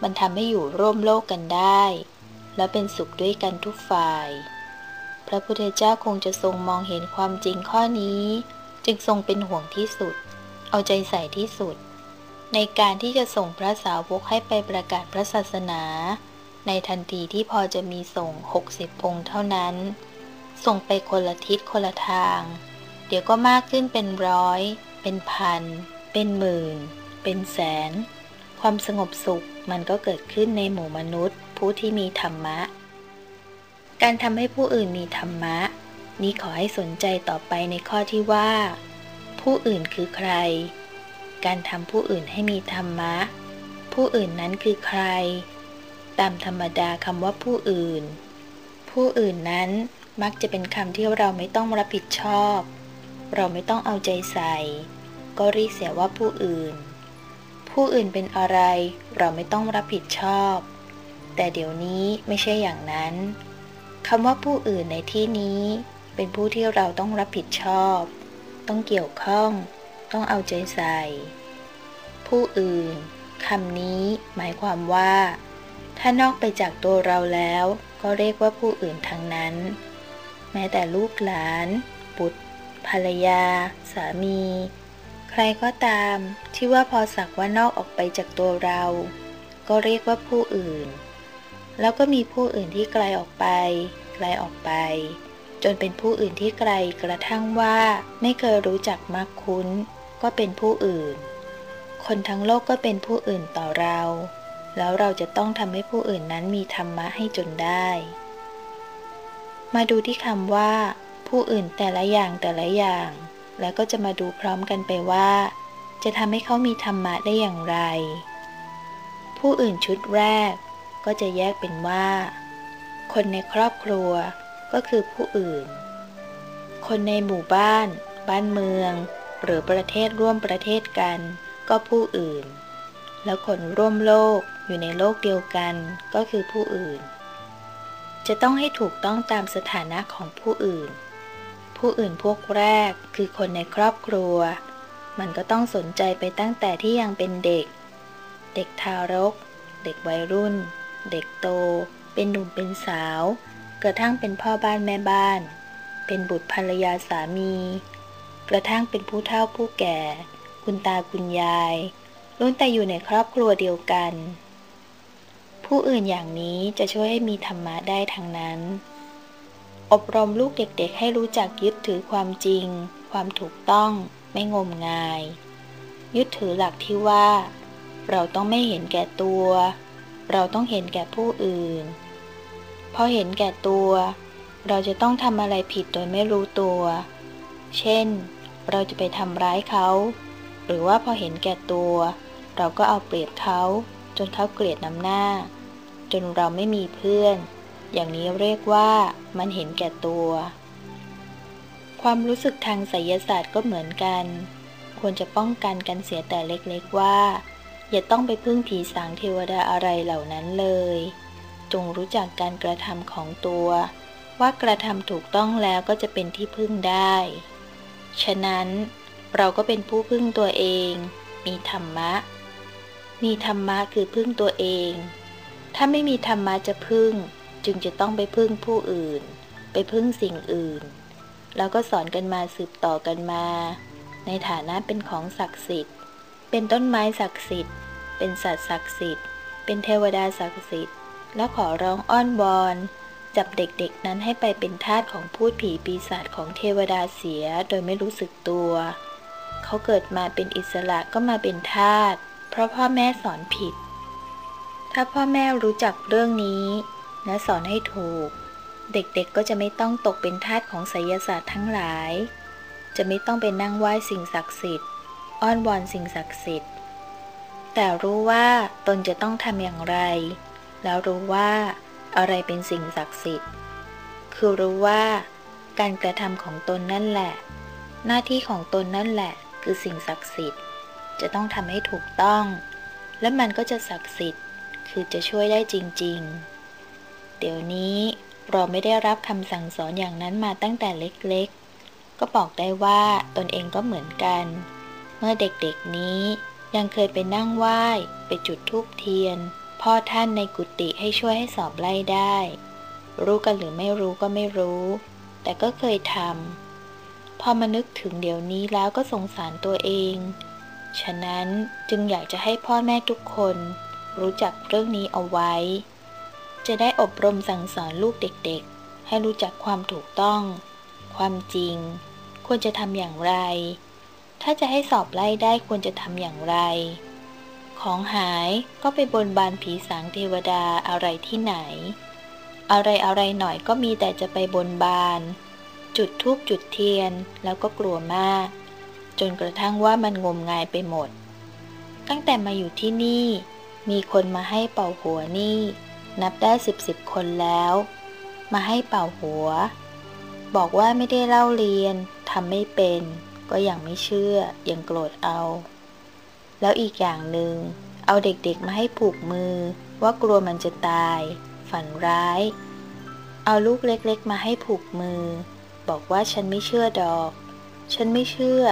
มันทำให้อยู่ร่วมโลกกันได้ และเป็นสุขด้วยกันทุกฝ่าย พระพุทธเจ้าคงจะทรงมองเห็นความจริงข้อนี้ จึงทรงเป็นห่วงที่สุด เอาใจใส่ที่สุด ในการที่จะส่งพระสาวกให้ไปประกาศพระศาสนา ในทันทีที่พอจะมีส่ง 60 องค์เท่านั้น ส่งไปคนละทิศคนละทาง ดี๋ยวก็มากขึ้นเป็นร้อย เป็นพัน เป็นหมื่น เป็นแสน ความสงบสุขมันก็เกิดขึ้นในหมู่มนุษย์ ผู้ที่มีธรรมะ การทำให้ผู้อื่นมีธรรมะ นี้ขอให้สนใจต่อไปในข้อที่ว่า ผู้อื่นคือใคร การทำผู้อื่นให้มีธรรมะ ผู้อื่นนั้นคือใคร ตามธรรมดาคำว่าผู้อื่น ผู้อื่นนั้นมักจะเป็นคำที่เราไม่ต้องรับผิดชอบ เราไม่ต้องเอาใจใส่ ก็เรียกเสียว่าผู้อื่น ผู้อื่นเป็นอะไร เราไม่ต้องรับผิดชอบ แต่เดี๋ยวนี้ไม่ใช่อย่างนั้นคำว่าผู้อื่นในที่นี้ เป็นผู้ที่เราต้องรับผิดชอบ ต้องเกี่ยวข้อง ต้องเอาใจใส่ ผู้อื่นคำนี้หมายความว่า ถ้านอกไปจากตัวเราแล้ว ก็เรียกว่าผู้อื่นทั้งนั้น แม้แต่ลูกหลาน บุตร ภรรยา สามี ใครก็ตามที่ว่าพอสักว่านอกออกไปจากตัวเรา ก็เรียกว่าผู้อื่น แล้วก็มีผู้อื่นที่ไกลออกไป ไกลออกไป จนเป็นผู้อื่นที่ไกลกระทั่งว่าไม่เคยรู้จักมักคุ้น ก็เป็นผู้อื่น คนทั้งโลกก็เป็นผู้อื่นต่อเรา แล้วเราจะต้องทำให้ผู้อื่นนั้นมีธรรมะให้จนได้ มาดูที่คำว่า ผู้อื่นแต่ละอย่างแต่ละอย่าง แล้วก็จะมาดูพร้อมกันไปว่า จะทำให้เขามีธรรมะได้อย่างไร ผู้อื่นชุดแรก ก็จะแยกเป็นว่า คนในครอบครัวก็คือผู้อื่น คนในหมู่บ้าน บ้านเมือง หรือประเทศร่วมประเทศกัน ก็ผู้อื่น แล้วคนร่วมโลกอยู่ในโลกเดียวกันก็คือผู้อื่นจะต้องให้ถูกต้องตามสถานะของผู้อื่น ผู้อื่นพวกแรกคือคนในครอบครัว มันก็ต้องสนใจไปตั้งแต่ที่ยังเป็นเด็ก เด็กทารก เด็กวัยรุ่น เด็กโต เป็นหนุ่มเป็นสาว กระทั่งเป็นพ่อบ้านแม่บ้าน เป็นบุตรภรรยาสามี กระทั่งเป็นผู้เฒ่าผู้แก่ คุณตาคุณยายล้วนแต่อยู่ในครอบครัวเดียวกัน ผู้อื่นอย่างนี้จะช่วยให้มีธรรมะได้ทั้งนั้น อบรมลูกเด็กๆ ให้รู้จักยึดถือความจริง ความถูกต้อง ไม่งมงาย ยึดถือหลักที่ว่า เราต้องไม่เห็นแก่ตัว เราต้องเห็นแก่ผู้อื่น พอเห็นแก่ตัว เราจะต้องทำอะไรผิดโดยไม่รู้ตัว เช่น เราจะไปทำร้ายเขา หรือว่าพอเห็นแก่ตัว เราก็เอาเปรียบเขา จนเขาเกลียดน้ำหน้า จนเราไม่มีเพื่อน อย่างนี้เรียกว่ามันเห็นแก่ตัว ความรู้สึกทางไสยศาสตร์ก็เหมือนกัน ควรจะป้องกันกันเสียแต่เล็กๆว่า อย่าต้องไปพึ่งผีสางเทวดาอะไรเหล่านั้นเลย จงรู้จักการกระทำของตัว ว่ากระทำถูกต้องแล้วก็จะเป็นที่พึ่งได้ ฉะนั้นเราก็เป็นผู้พึ่งตัวเอง มีธรรมะ มีธรรมะคือพึ่งตัวเอง ถ้าไม่มีธรรมะจะพึ่ง จึงจะต้องไปพึ่งผู้อื่น ไปพึ่งสิ่งอื่น แล้วก็สอนกันมาสืบต่อกันมา ในฐานะเป็นของศักดิ์สิทธิ์ เป็นต้นไม้ศักดิ์สิทธิ์ เป็นสัตว์ศักดิ์สิทธิ์ เป็นเทวดาศักดิ์สิทธิ์ แล้วขอร้องอ้อนวอนจับเด็กๆนั้นให้ไปเป็นทาสของพูดผีปีศาจของเทวดาเสียโดยไม่รู้สึกตัว เขาเกิดมาเป็นอิสระก็มาเป็นทาสเพราะพ่อแม่สอนผิด ถ้าพ่อแม่รู้จักเรื่องนี้ และสอนให้ถูก เด็กๆก็จะไม่ต้องตกเป็นทาสของไสยศาสตร์ทั้งหลาย จะไม่ต้องไปนั่งไหว้สิ่งศักดิ์สิทธิ์ อ้อนวอนสิ่งศักดิ์สิทธิ์ แต่รู้ว่าตนจะต้องทำอย่างไร แล้วรู้ว่าอะไรเป็นสิ่งศักดิ์สิทธิ์ คือรู้ว่า การกระทำของตนนั่นแหละ หน้าที่ของตนนั่นแหละ คือสิ่งศักดิ์สิทธิ์ จะต้องทำให้ถูกต้อง และมันก็จะศักดิ์สิทธิ์ คือจะช่วยได้จริง ๆ เดี๋ยวนี้เราไม่ได้รับคำสั่งสอนอย่างนั้นมาตั้งแต่เล็กๆ ก็บอกได้ว่าตนเองก็เหมือนกัน เมื่อเด็กๆนี้ยังเคยไปนั่งไหว้ ไปจุดธูปเทียน พ่อท่านในกุฏิให้ช่วยให้สอบไล่ได้ รู้กันหรือไม่รู้ก็ไม่รู้ แต่ก็เคยทำพอมานึกถึงเดี๋ยวนี้แล้วก็สงสารตัวเอง ฉะนั้นจึงอยากจะให้พ่อแม่ทุกคน รู้จักเรื่องนี้เอาไว้ จะได้อบรมสั่งสอนลูกเด็กๆ ให้รู้จักความถูกต้อง ความจริง ควรจะทำอย่างไร ถ้าจะให้สอบไล่ได้ควรจะทำอย่างไร ของหายก็ไปบนบานผีสางเทวดาอะไรที่ไหน อะไรอะไรหน่อยก็มีแต่จะไปบนบาน จุดทูบจุดเทียนแล้วก็กลัวมาก จนกระทั่งว่ามันงมงายไปหมด ตั้งแต่มาอยู่ที่นี่ มีคนมาให้เป่าหัวนี่ นับได้สิบสิบคนแล้ว มาให้เป่าหัว บอกว่าไม่ได้เล่าเรียนทำไม่เป็น ก็ยังไม่เชื่อยังโกรธเอา แล้วอีกอย่างหนึ่งเอาเด็กๆมาให้ผูกมือ ว่ากลัวมันจะตาย ฝันร้าย เอาลูกเล็กๆมาให้ผูกมือ บอกว่าฉันไม่เชื่อดอก ฉันไม่เชื่อ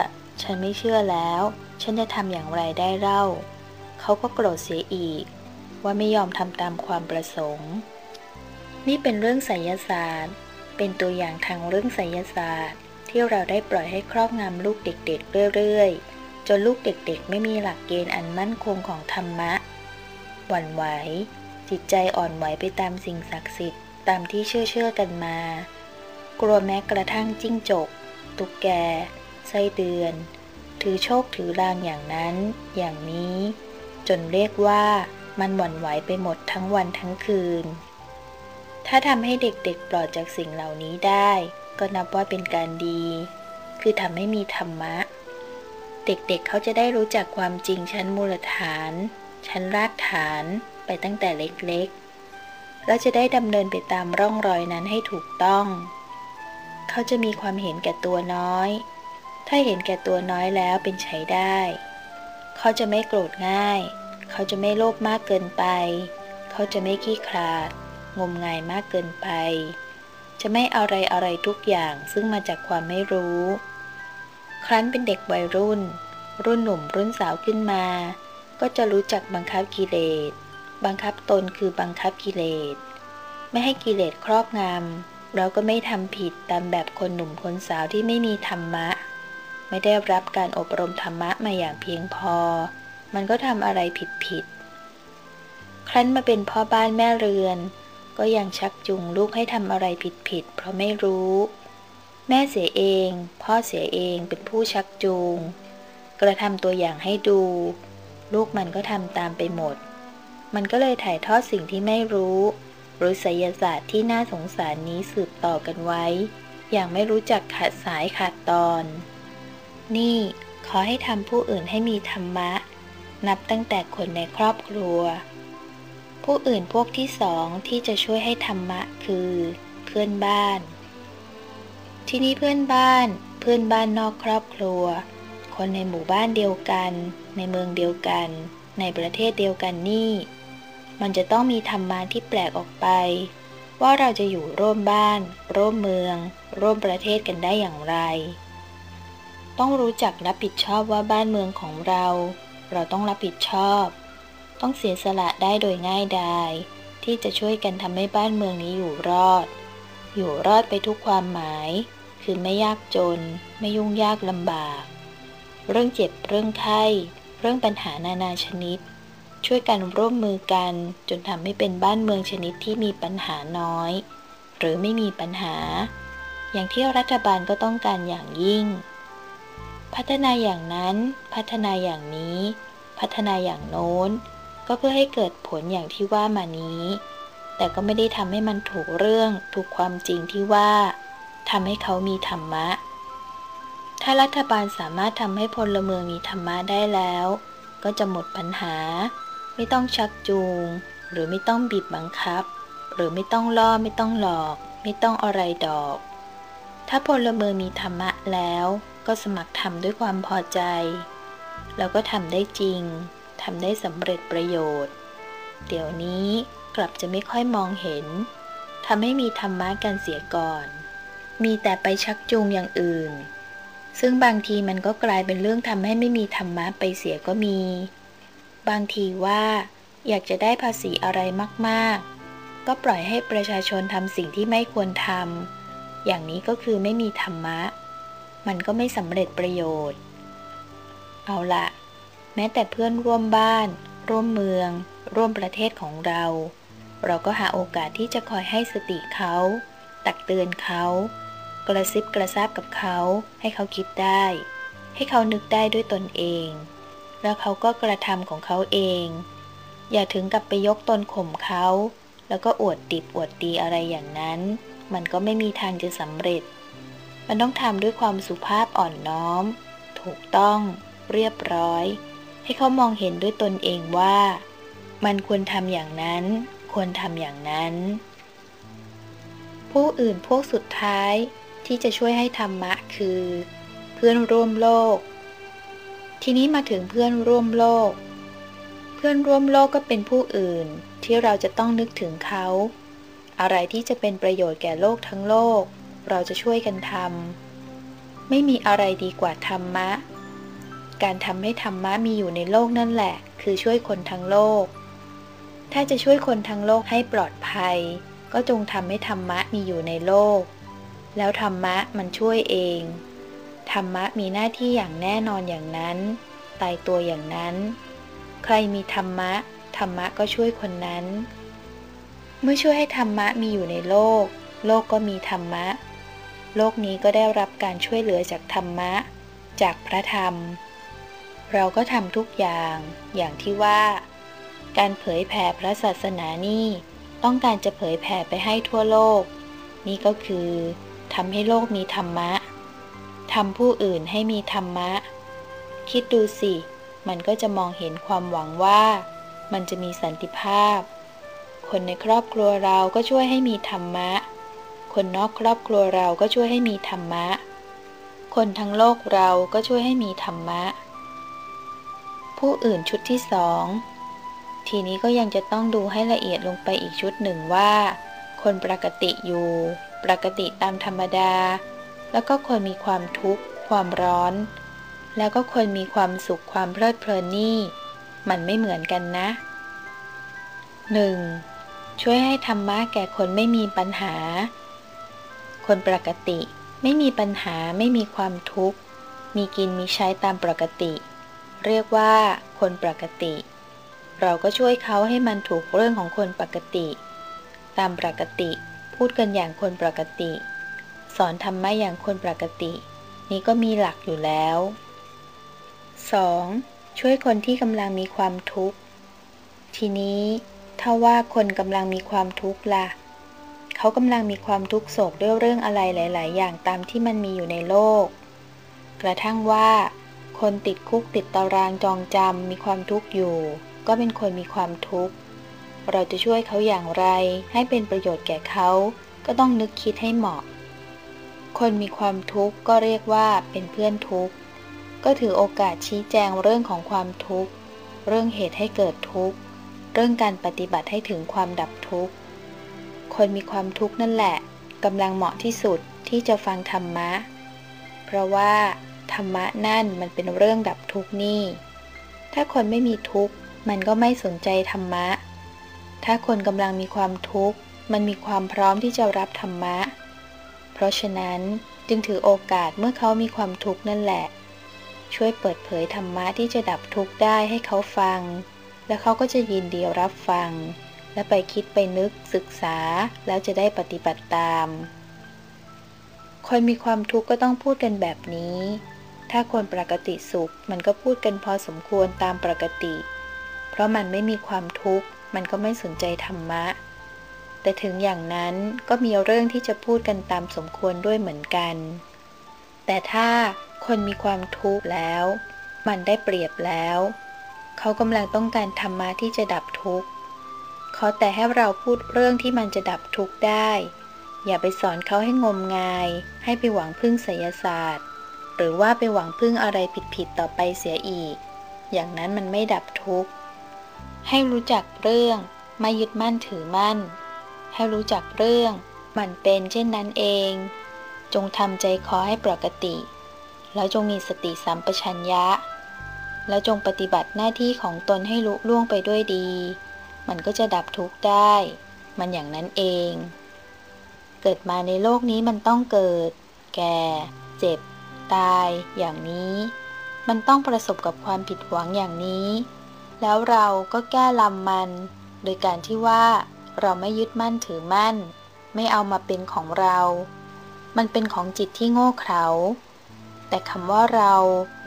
ฉันไม่เชื่อแล้ว ฉันจะทำอย่างไรได้เล่า เขาก็โกรธเสียอีก ว่าไม่ยอมทำตามความประสงค์ นี่เป็นเรื่องไสยศาสตร์ เป็นตัวอย่างทางเรื่องไสยศาสตร์ ที่เราได้ปล่อยให้ครอบงำลูกเด็ก ๆ เรื่อยๆ จนลูกเด็กๆ ไม่มีหลักเกณฑ์อันมั่นคงของธรรมะ หวั่นไหว จิตใจอ่อนไหวไปตามสิ่งศักดิ์สิทธิ์ตามที่เชื่อเชื่อกันมา กลัวแม้กระทั่งจิ้งจก ตุกแก ไส้เดือน ถือโชคถือรางอย่างนั้น อย่างนี้ จนเรียกว่า มันหวั่นไหวไปหมดทั้งวันทั้งคืน ถ้าทำให้เด็กๆปลอดจากสิ่งเหล่านี้ได้ ก็นับว่าเป็นการดี คือทำให้มีธรรมะ เด็กๆเเขาจะได้รู้จักความจริงชั้นมูลฐาน ชั้นรากฐานไปตั้งแต่เล็กๆ แล้วจะได้ดำเนินไปตามร่องรอยนั้นให้ถูกต้อง เขาจะมีความเห็นแก่ตัวน้อย ถ้าเห็นแก่ตัวน้อยแล้วเป็นใช้ได้ เขาจะไม่โกรธง่าย เขาจะไม่โลภมากเกินไป เขาจะไม่ขี้คลาด งมงายมากเกินไป จะไม่อะไรอะไรทุกอย่างซึ่งมาจากความไม่รู้ ครั้นเป็นเด็กวัยรุ่น รุ่นหนุ่มรุ่นสาวขึ้นมา ก็จะรู้จักบังคับกิเลส บังคับตนคือบังคับกิเลส ไม่ให้กิเลสครอบงำเราก็ไม่ทำผิดตามแบบคนหนุ่มคนสาวที่ไม่มีธรรมะ ไม่ได้รับการอบรมธรรมะมาอย่างเพียงพอ มันก็ทำอะไรผิดผิด ครั้นมาเป็นพ่อบ้านแม่เรือน ก็ยังชักจูงลูกให้ทำอะไรผิดผิด เพราะไม่รู้ แม่เสียเอง พ่อเสียเองเป็นผู้ชักจูง กระทำตัวอย่างให้ดู ลูกมันก็ทำตามไปหมด มันก็เลยถ่ายทอดสิ่งที่ไม่รู้ หรือไสยศาสตร์ที่น่าสงสารนี้สืบต่อกันไว้ อย่างไม่รู้จักขาดสายขาดตอน นี่ขอให้ทำผู้อื่นให้มีธรรมะ นับตั้งแต่คนในครอบครัว ผู้อื่นพวกที่สองที่จะช่วยให้ธรรมะคือ เพื่อนบ้าน ที่นี่เพื่อนบ้าน เพื่อนบ้านนอกครอบครัว คนในหมู่บ้านเดียวกัน ในเมืองเดียวกัน ในประเทศเดียวกันนี่ มันจะต้องมีธรรมะที่แปลกออกไป ว่าเราจะอยู่ร่วมบ้าน ร่วมเมือง ร่วมประเทศกันได้อย่างไร ต้องรู้จักรับผิดชอบว่าบ้านเมืองของเรา เราต้องรับผิดชอบ ต้องเสียสละได้โดยง่ายดาย ที่จะช่วยกันทำให้บ้านเมืองนี้อยู่รอด อยู่รอดไปทุกความหมาย คือไม่ยากจน ไม่ยุ่งยากลำบาก เรื่องเจ็บเรื่องไข้ เรื่องปัญหานานาชนิด ช่วยกันร่วมมือกันจนทำให้เป็นบ้านเมืองชนิดที่มีปัญหาน้อย หรือไม่มีปัญหา อย่างที่รัฐบาลก็ต้องการอย่างยิ่ง พัฒนาอย่างนั้น พัฒนาอย่างนี้ พัฒนาอย่างโน้น ก็เพื่อให้เกิดผลอย่างที่ว่ามานี้ แต่ก็ไม่ได้ทำให้มันถูกเรื่อง ถูกความจริงที่ว่าทำให้เขามีธรรมะ ถ้ารัฐบาลสามารถทำให้พลเมืองมีธรรมะได้แล้ว ก็จะหมดปัญหา ไม่ต้องชักจูง หรือไม่ต้องบีบบังคับ หรือไม่ต้องล่อไม่ต้องหลอก ไม่ต้องอะไรดอก ถ้าพลเมืองมีธรรมะแล้ว ก็สมัครทำด้วยความพอใจ แล้วก็ทำได้จริงทำได้สำเร็จประโยชน์ เดี๋ยวนี้กลับจะไม่ค่อยมองเห็นทำให้มีธรรมะกันเสียก่อน มีแต่ไปชักจูงอย่างอื่น ซึ่งบางทีมันก็กลายเป็นเรื่องทำให้ไม่มีธรรมะไปเสียก็มี บางทีว่าอยากจะได้ภาษีอะไรมากๆ ก็ปล่อยให้ประชาชนทำสิ่งที่ไม่ควรทำอย่างนี้ก็คือไม่มีธรรมะ มันก็ไม่สำเร็จประโยชน์ เอาละแม้แต่เพื่อนร่วมบ้าน ร่วมเมือง ร่วมประเทศของเรา เราก็หาโอกาสที่จะคอยให้สติเขา ตักเตือนเขา กระซิบกระซาบกับเขา ให้เขาคิดได้ ให้เขานึกได้ด้วยตนเอง แล้วเขาก็กระทำของเขาเอง อย่าถึงกับไปยกตนข่มเขา แล้วก็อวดดิบอวดดีอะไรอย่างนั้น มันก็ไม่มีทางจะสำเร็จ มันต้องทำด้วยความสุภาพอ่อนน้อม ถูกต้อง เรียบร้อย ให้เขามองเห็นด้วยตนเองว่า มันควรทำอย่างนั้น ควรทำอย่างนั้น ผู้อื่นพวกสุดท้ายที่จะช่วยให้ธรรมะคือ เพื่อนร่วมโลก ทีนี้มาถึงเพื่อนร่วมโลก เพื่อนร่วมโลกก็เป็นผู้อื่นที่เราจะต้องนึกถึงเขา อะไรที่จะเป็นประโยชน์แก่โลกทั้งโลก เราจะช่วยกันทำไม่มีอะไรดีกว่าธรรมะ การทำให้ธรรมะมีอยู่ในโลกนั่นแหละ คือช่วยคนทั้งโลก ถ้าจะช่วยคนทั้งโลกให้ปลอดภัย ก็จงทำให้ธรรมะมีอยู่ในโลก แล้วธรรมะมันช่วยเอง ธรรมะมีหน้าที่อย่างแน่นอนอย่างนั้น ตายตัวอย่างนั้น ใครมีธรรมะ ธรรมะก็ช่วยคนนั้น เมื่อช่วยให้ธรรมะมีอยู่ในโลก โลกก็มีธรรมะ โลกนี้ก็ได้รับการช่วยเหลือจากธรรมะ จากพระธรรม เราก็ทำทุกอย่างอย่างที่ว่า การเผยแผ่พระศาสนานี่ต้องการจะเผยแผ่ไปให้ทั่วโลก นี่ก็คือทำให้โลกมีธรรมะทำผู้อื่นให้มีธรรมะ คิดดูสิ มันก็จะมองเห็นความหวังว่ามันจะมีสันติภาพ คนในครอบครัวเราก็ช่วยให้มีธรรมะ คนนอกครอบครัวเราก็ช่วยให้มีธรรมะ คนทั้งโลกเราก็ช่วยให้มีธรรมะ ผู้อื่นชุดที่สอง ทีนี้ก็ยังจะต้องดูให้ละเอียดลงไปอีกชุดหนึ่งว่า คนปกติอยู่ ปกติตามธรรมดา แล้วก็คนมีความทุกข์ ความร้อน แล้วก็คนมีความสุขความเพลิดเพลินนี่ มันไม่เหมือนกันนะ 1. ช่วยให้ธรรมะแก่คนไม่มีปัญหา คนปกติ ไม่มีปัญหาไม่มีความทุกข์ มีกินมีใช้ตามปกติ เรียกว่าคนปกติ เราก็ช่วยเขาให้มันถูกเรื่องของคนปกติ ตามปกติ พูดกันอย่างคนปกติ สอนธรรมะอย่างคนปกติ นี้ก็มีหลักอยู่แล้ว 2. ช่วยคนที่กำลังมีความทุกข์ ทีนี้ถ้าว่าคนกำลังมีความทุกข์ละ่ะ เขากำลังมีความทุกข์โศกด้วยเรื่องอะไรหลาย ๆ อย่างตามที่มันมีอยู่ในโลก กระทั่งว่า คนติดคุกติดตารางจองจำมีความทุกข์อยู่ ก็เป็นคนมีความทุกข์ เราจะช่วยเขาอย่างไรให้เป็นประโยชน์แก่เขา ก็ต้องนึกคิดให้เหมาะ คนมีความทุกข์ก็เรียกว่าเป็นเพื่อนทุกข์ ก็ถือโอกาสชี้แจงเรื่องของความทุกข์ เรื่องเหตุให้เกิดทุกข์ เรื่องการปฏิบัติให้ถึงความดับทุกข์ คนมีความทุกข์นั่นแหละกำลังเหมาะที่สุดที่จะฟังธรรมะ เพราะว่า ธรรมะนั่นมันเป็นเรื่องดับทุกข์นี่ ถ้าคนไม่มีทุกข์ มันก็ไม่สนใจธรรมะ ถ้าคนกำลังมีความทุกข์ มันมีความพร้อมที่จะรับธรรมะ เพราะฉะนั้นจึงถือโอกาสเมื่อเขามีความทุกข์นั่นแหละ ช่วยเปิดเผยธรรมะที่จะดับทุกข์ได้ให้เขาฟัง แล้วเขาก็จะยินดีรับฟัง และไปคิดไปนึกศึกษาแล้วจะได้ปฏิบัติตาม คนมีความทุกข์ก็ต้องพูดกันแบบนี้ ถ้าคนปกติสุขมันก็พูดกันพอสมควรตามปกติ เพราะมันไม่มีความทุกข์มันก็ไม่สนใจธรรมะ แต่ถึงอย่างนั้นก็มีเรื่องที่จะพูดกันตามสมควรด้วยเหมือนกัน แต่ถ้าคนมีความทุกข์แล้ว มันได้เปรียบแล้ว เขากำลังต้องการธรรมะที่จะดับทุกข์ อแต่ให้เราพูดเรื่องที่มันจะดับทุกข์ได้ อย่าไปสอนเขาให้งมงาย ให้ไปหวังพึ่งไสยศาสตร์ หรือว่าไปหวังพึ่งอะไรผิดๆต่อไปเสียอีก อย่างนั้นมันไม่ดับทุกข์ ให้รู้จักเรื่อง ไม่ยึดมั่นถือมั่น ให้รู้จักเรื่อง มันเป็นเช่นนั้นเอง จงทำใจคอให้ปกติ แล้วจงมีสติสัมปชัญญะ แล้วจงปฏิบัติหน้าที่ของตนให้ลุล่วงไปด้วยดี มันก็จะดับทุกข์ได้ มันอย่างนั้นเอง เกิดมาในโลกนี้มันต้องเกิด แก่ เจ็บ ตาย อย่างนี้ มันต้องประสบกับความผิดหวังอย่างนี้ แล้วเราก็แก้ลำมัน โดยการที่ว่าเราไม่ยึดมั่นถือมั่น ไม่เอามาเป็นของเรา มันเป็นของจิตที่โง่เขลาแต่คำว่าเรา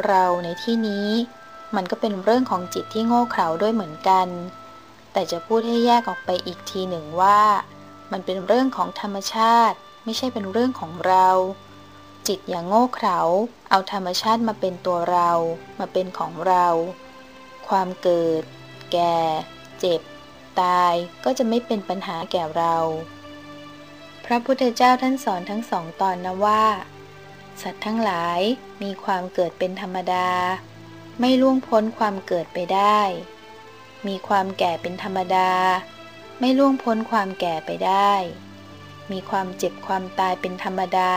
เราในที่นี้ มันก็เป็นเรื่องของจิตที่โง่เขลาด้วยเหมือนกัน แต่จะพูดให้แยกออกไปอีกทีหนึ่งว่า มันเป็นเรื่องของธรรมชาติ ไม่ใช่เป็นเรื่องของเรา จิตอย่างโง่เขลาเอาธรรมชาติมาเป็นตัวเรา มาเป็นของเรา ความเกิด แก่ เจ็บ ตายก็จะไม่เป็นปัญหาแก่เรา พระพุทธเจ้าท่านสอนทั้งสองตอนนะว่า สัตว์ทั้งหลายมีความเกิดเป็นธรรมดา ไม่ล่วงพ้นความเกิดไปได้ มีความแก่เป็นธรรมดา ไม่ล่วงพ้นความแก่ไปได้ มีความเจ็บความตายเป็นธรรมดา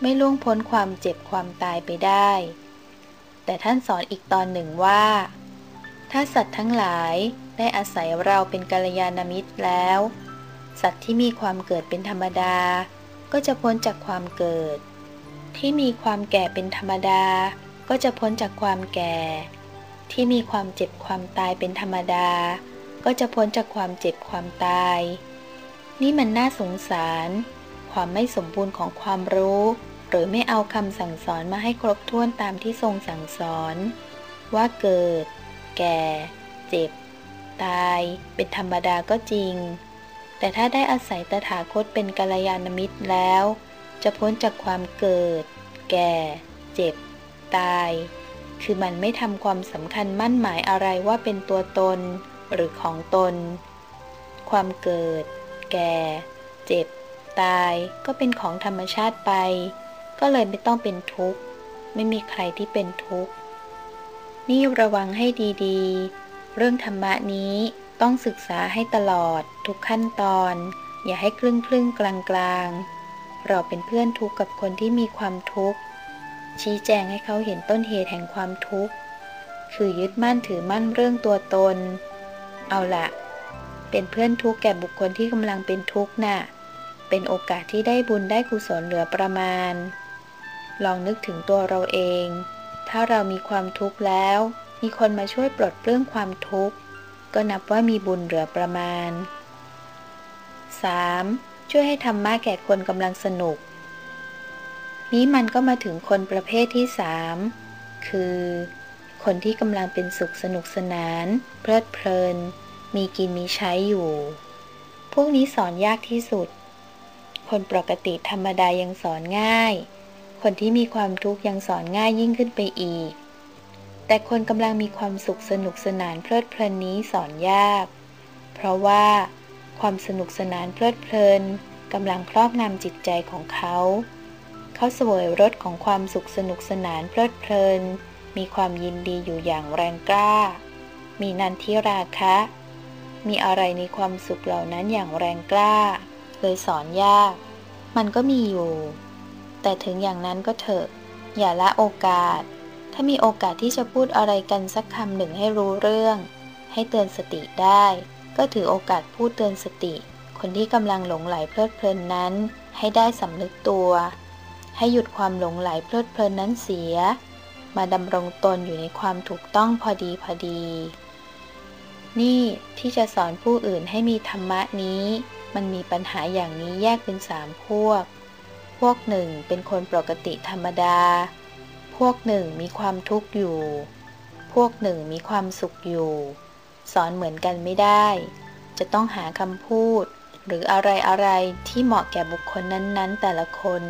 ไม่ล่วงพ้นความเจ็บความตายไปได้ แต่ท่านสอนอีกตอนหนึ่งว่า ถ้าสัตว์ทั้งหลายได้อาศัยเราเป็นกัลยาณมิตรแล้ว สัตว์ที่มีความเกิดเป็นธรรมดา ก็จะพ้นจากความเกิด ที่มีความแก่เป็นธรรมดา ก็จะพ้นจากความแก่ ที่มีความเจ็บความตายเป็นธรรมดา ก็จะพ้นจากความเจ็บความตาย นี่มันน่าสงสาร ความไม่สมบูรณ์ของความรู้ หรือไม่เอาคำสั่งสอนมาให้ครบถ้วนตามที่ทรงสั่งสอน ว่าเกิด แก่ เจ็บ ตาย เป็นธรรมดาก็จริง แต่ถ้าได้อาศัยตถาคตเป็นกัลยาณมิตรแล้ว จะพ้นจากความเกิด แก่ เจ็บ ตาย คือมันไม่ทำความสำคัญมั่นหมายอะไรว่าเป็นตัวตน หรือของตน ความเกิด แก่ เจ็บ ตาย ก็เป็นของธรรมชาติไป ก็เลยไม่ต้องเป็นทุกข์ ไม่มีใครที่เป็นทุกข์ นี่ระวังให้ดีๆ เรื่องธรรมะนี้ต้องศึกษาให้ตลอดทุกขั้นตอน อย่าให้ครึ่งครึ่งกลางกลางเราเป็นเพื่อนทุกข์กับคนที่มีความทุกข์ ชี้แจงให้เขาเห็นต้นเหตุแห่งความทุกข์ คือยึดมั่นถือมั่นเรื่องตัวตน เอาละเป็นเพื่อนทุกข์แก่บุคคลที่กำลังเป็นทุกข์นะ่ะ เป็นโอกาสที่ได้บุญได้กุศลเหลือประมาณ ลองนึกถึงตัวเราเอง ถ้าเรามีความทุกข์แล้ว มีคนมาช่วยปลดเปลื้องความทุกข์ ก็นับว่ามีบุญเหลือประมาณ 3. ช่วยให้ธรรมะแก่คนกำลังสนุก นี้มันก็มาถึงคนประเภทที่สามคือ คนที่กำลังเป็นสุขสนุกสนาน เพลิดเพลิน มีกินมีใช้อยู่ พวกนี้สอนยากที่สุด คนปกติธรรมดายังสอนง่าย คนที่มีความทุกข์ยังสอนง่ายยิ่งขึ้นไปอีก แต่คนกำลังมีความสุขสนุกสนานเพลิดเพลินนี้สอนยาก เพราะว่า ความสนุกสนานเพลิดเพลินกำลังครอบงำจิตใจของเขา เขาเสวยรสของความสุขสนุกสนานเพลิดเพลิน มีความยินดีอยู่อย่างแรงกล้า มีนันทิราคะ มีอะไรในความสุขเหล่านั้นอย่างแรงกล้า เลยสอนยาก มันก็มีอยู่ แต่ถึงอย่างนั้นก็เถอะ อย่าละโอกาส ถ้ามีโอกาสที่จะพูดอะไรกันสักคำหนึ่งให้รู้เรื่อง ให้เตือนสติได้ ก็ถือโอกาสพูดเตือนสติ คนที่กำลังหลงไหลเพลิดเพลินนั้น ให้ได้สำนึกตัว ให้หยุดความหลงไหลเพลิดเพลินนั้นเสีย มาดำรงตนอยู่ในความถูกต้องพอดีพอดี นี่ที่จะสอนผู้อื่นให้มีธรรมะนี้ มันมีปัญหาอย่างนี้แยกเป็นสามพวก พวกหนึ่งเป็นคนปกติธรรมดา พวกหนึ่งมีความทุกข์อยู่ พวกหนึ่งมีความสุขอยู่ สอนเหมือนกันไม่ได้ จะต้องหาคำพูดหรืออะไรอะไรที่เหมาะแก่บุคคลนั้นๆ แต่ละคน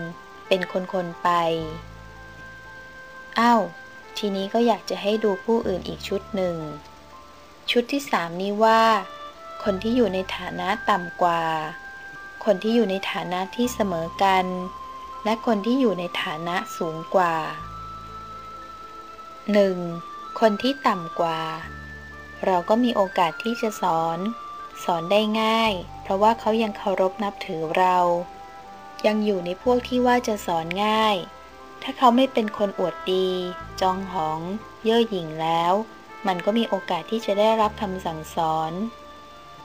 เป็นคนๆไปอ้าวทีนี้ก็อยากจะให้ดูผู้อื่นอีกชุดหนึ่ง ชุดที่สามนี้ว่า คนที่อยู่ในฐานะต่ำกว่า คนที่อยู่ในฐานะที่เสมอกัน และคนที่อยู่ในฐานะสูงกว่า 1. คนที่ต่ำกว่า เราก็มีโอกาสที่จะสอน สอนได้ง่าย เพราะว่าเขายังเคารพนับถือเรา ยังอยู่ในพวกที่ว่าจะสอนง่าย ถ้าเขาไม่เป็นคนอวดดี จองหอง เย่อหยิ่งแล้ว มันก็มีโอกาสที่จะได้รับคำสั่งสอน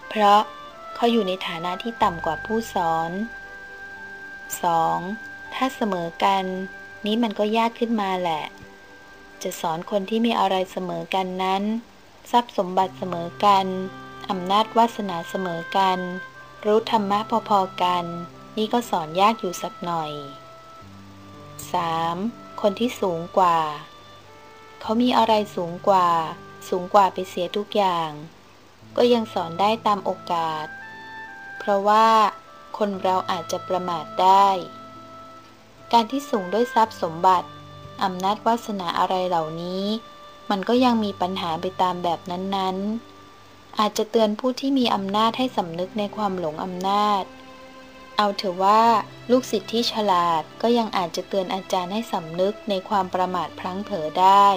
เพราะเขาอยู่ในฐานะที่ต่ำกว่าผู้สอน 2. ถ้าเสมอกัน นี้มันก็ยากขึ้นมาแหละ จะสอนคนที่มีอะไรเสมอกันนั้น ทรัพย์สมบัติเสมอกัน อำนาจวาสนาเสมอกัน รู้ธรรมะพอๆกัน นี่ก็สอนยากอยู่สักหน่อย 3. คนที่สูงกว่า เขามีอะไรสูงกว่า สูงกว่าไปเสียทุกอย่าง ก็ยังสอนได้ตามโอกาส เพราะว่า คนเราอาจจะประมาทได้ การที่สูงด้วยทรัพย์สมบัติอำนาจวาสนาอะไรเหล่านี้ มันก็ยังมีปัญหาไปตามแบบนั้นๆ อาจจะเตือนผู้ที่มีอำนาจให้สำนึกในความหลงอำนาจ เอาเถอะว่าลูกศิษย์ที่ฉลาดก็ยังอาจจะเตือนอาจารย์ให้สำนึกในความประมาทพลั้งเผลอได้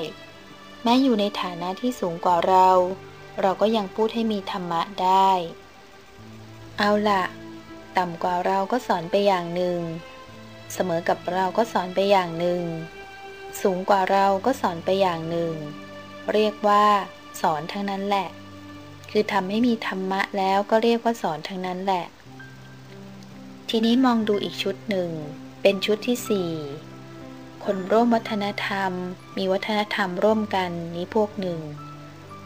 แม้อยู่ในฐานะที่สูงกว่าเรา เราก็ยังพูดให้มีธรรมะได้ เอาล่ะต่ำกว่าเราก็สอนไปอย่างหนึ่ง เสมอกับเราก็สอนไปอย่างหนึ่ง สูงกว่าเราก็สอนไปอย่างหนึ่ง เรียกว่า สอนทั้งนั้นแหละ คือทำให้มีธรรมะแล้วก็เรียกว่าสอนทั้งนั้นแหละ ทีนี้มองดูอีกชุดหนึ่ง เป็นชุดที่สี่คนร่วมวัฒนธรรม มีวัฒนธรรมร่วมกันนี้พวกหนึ่ง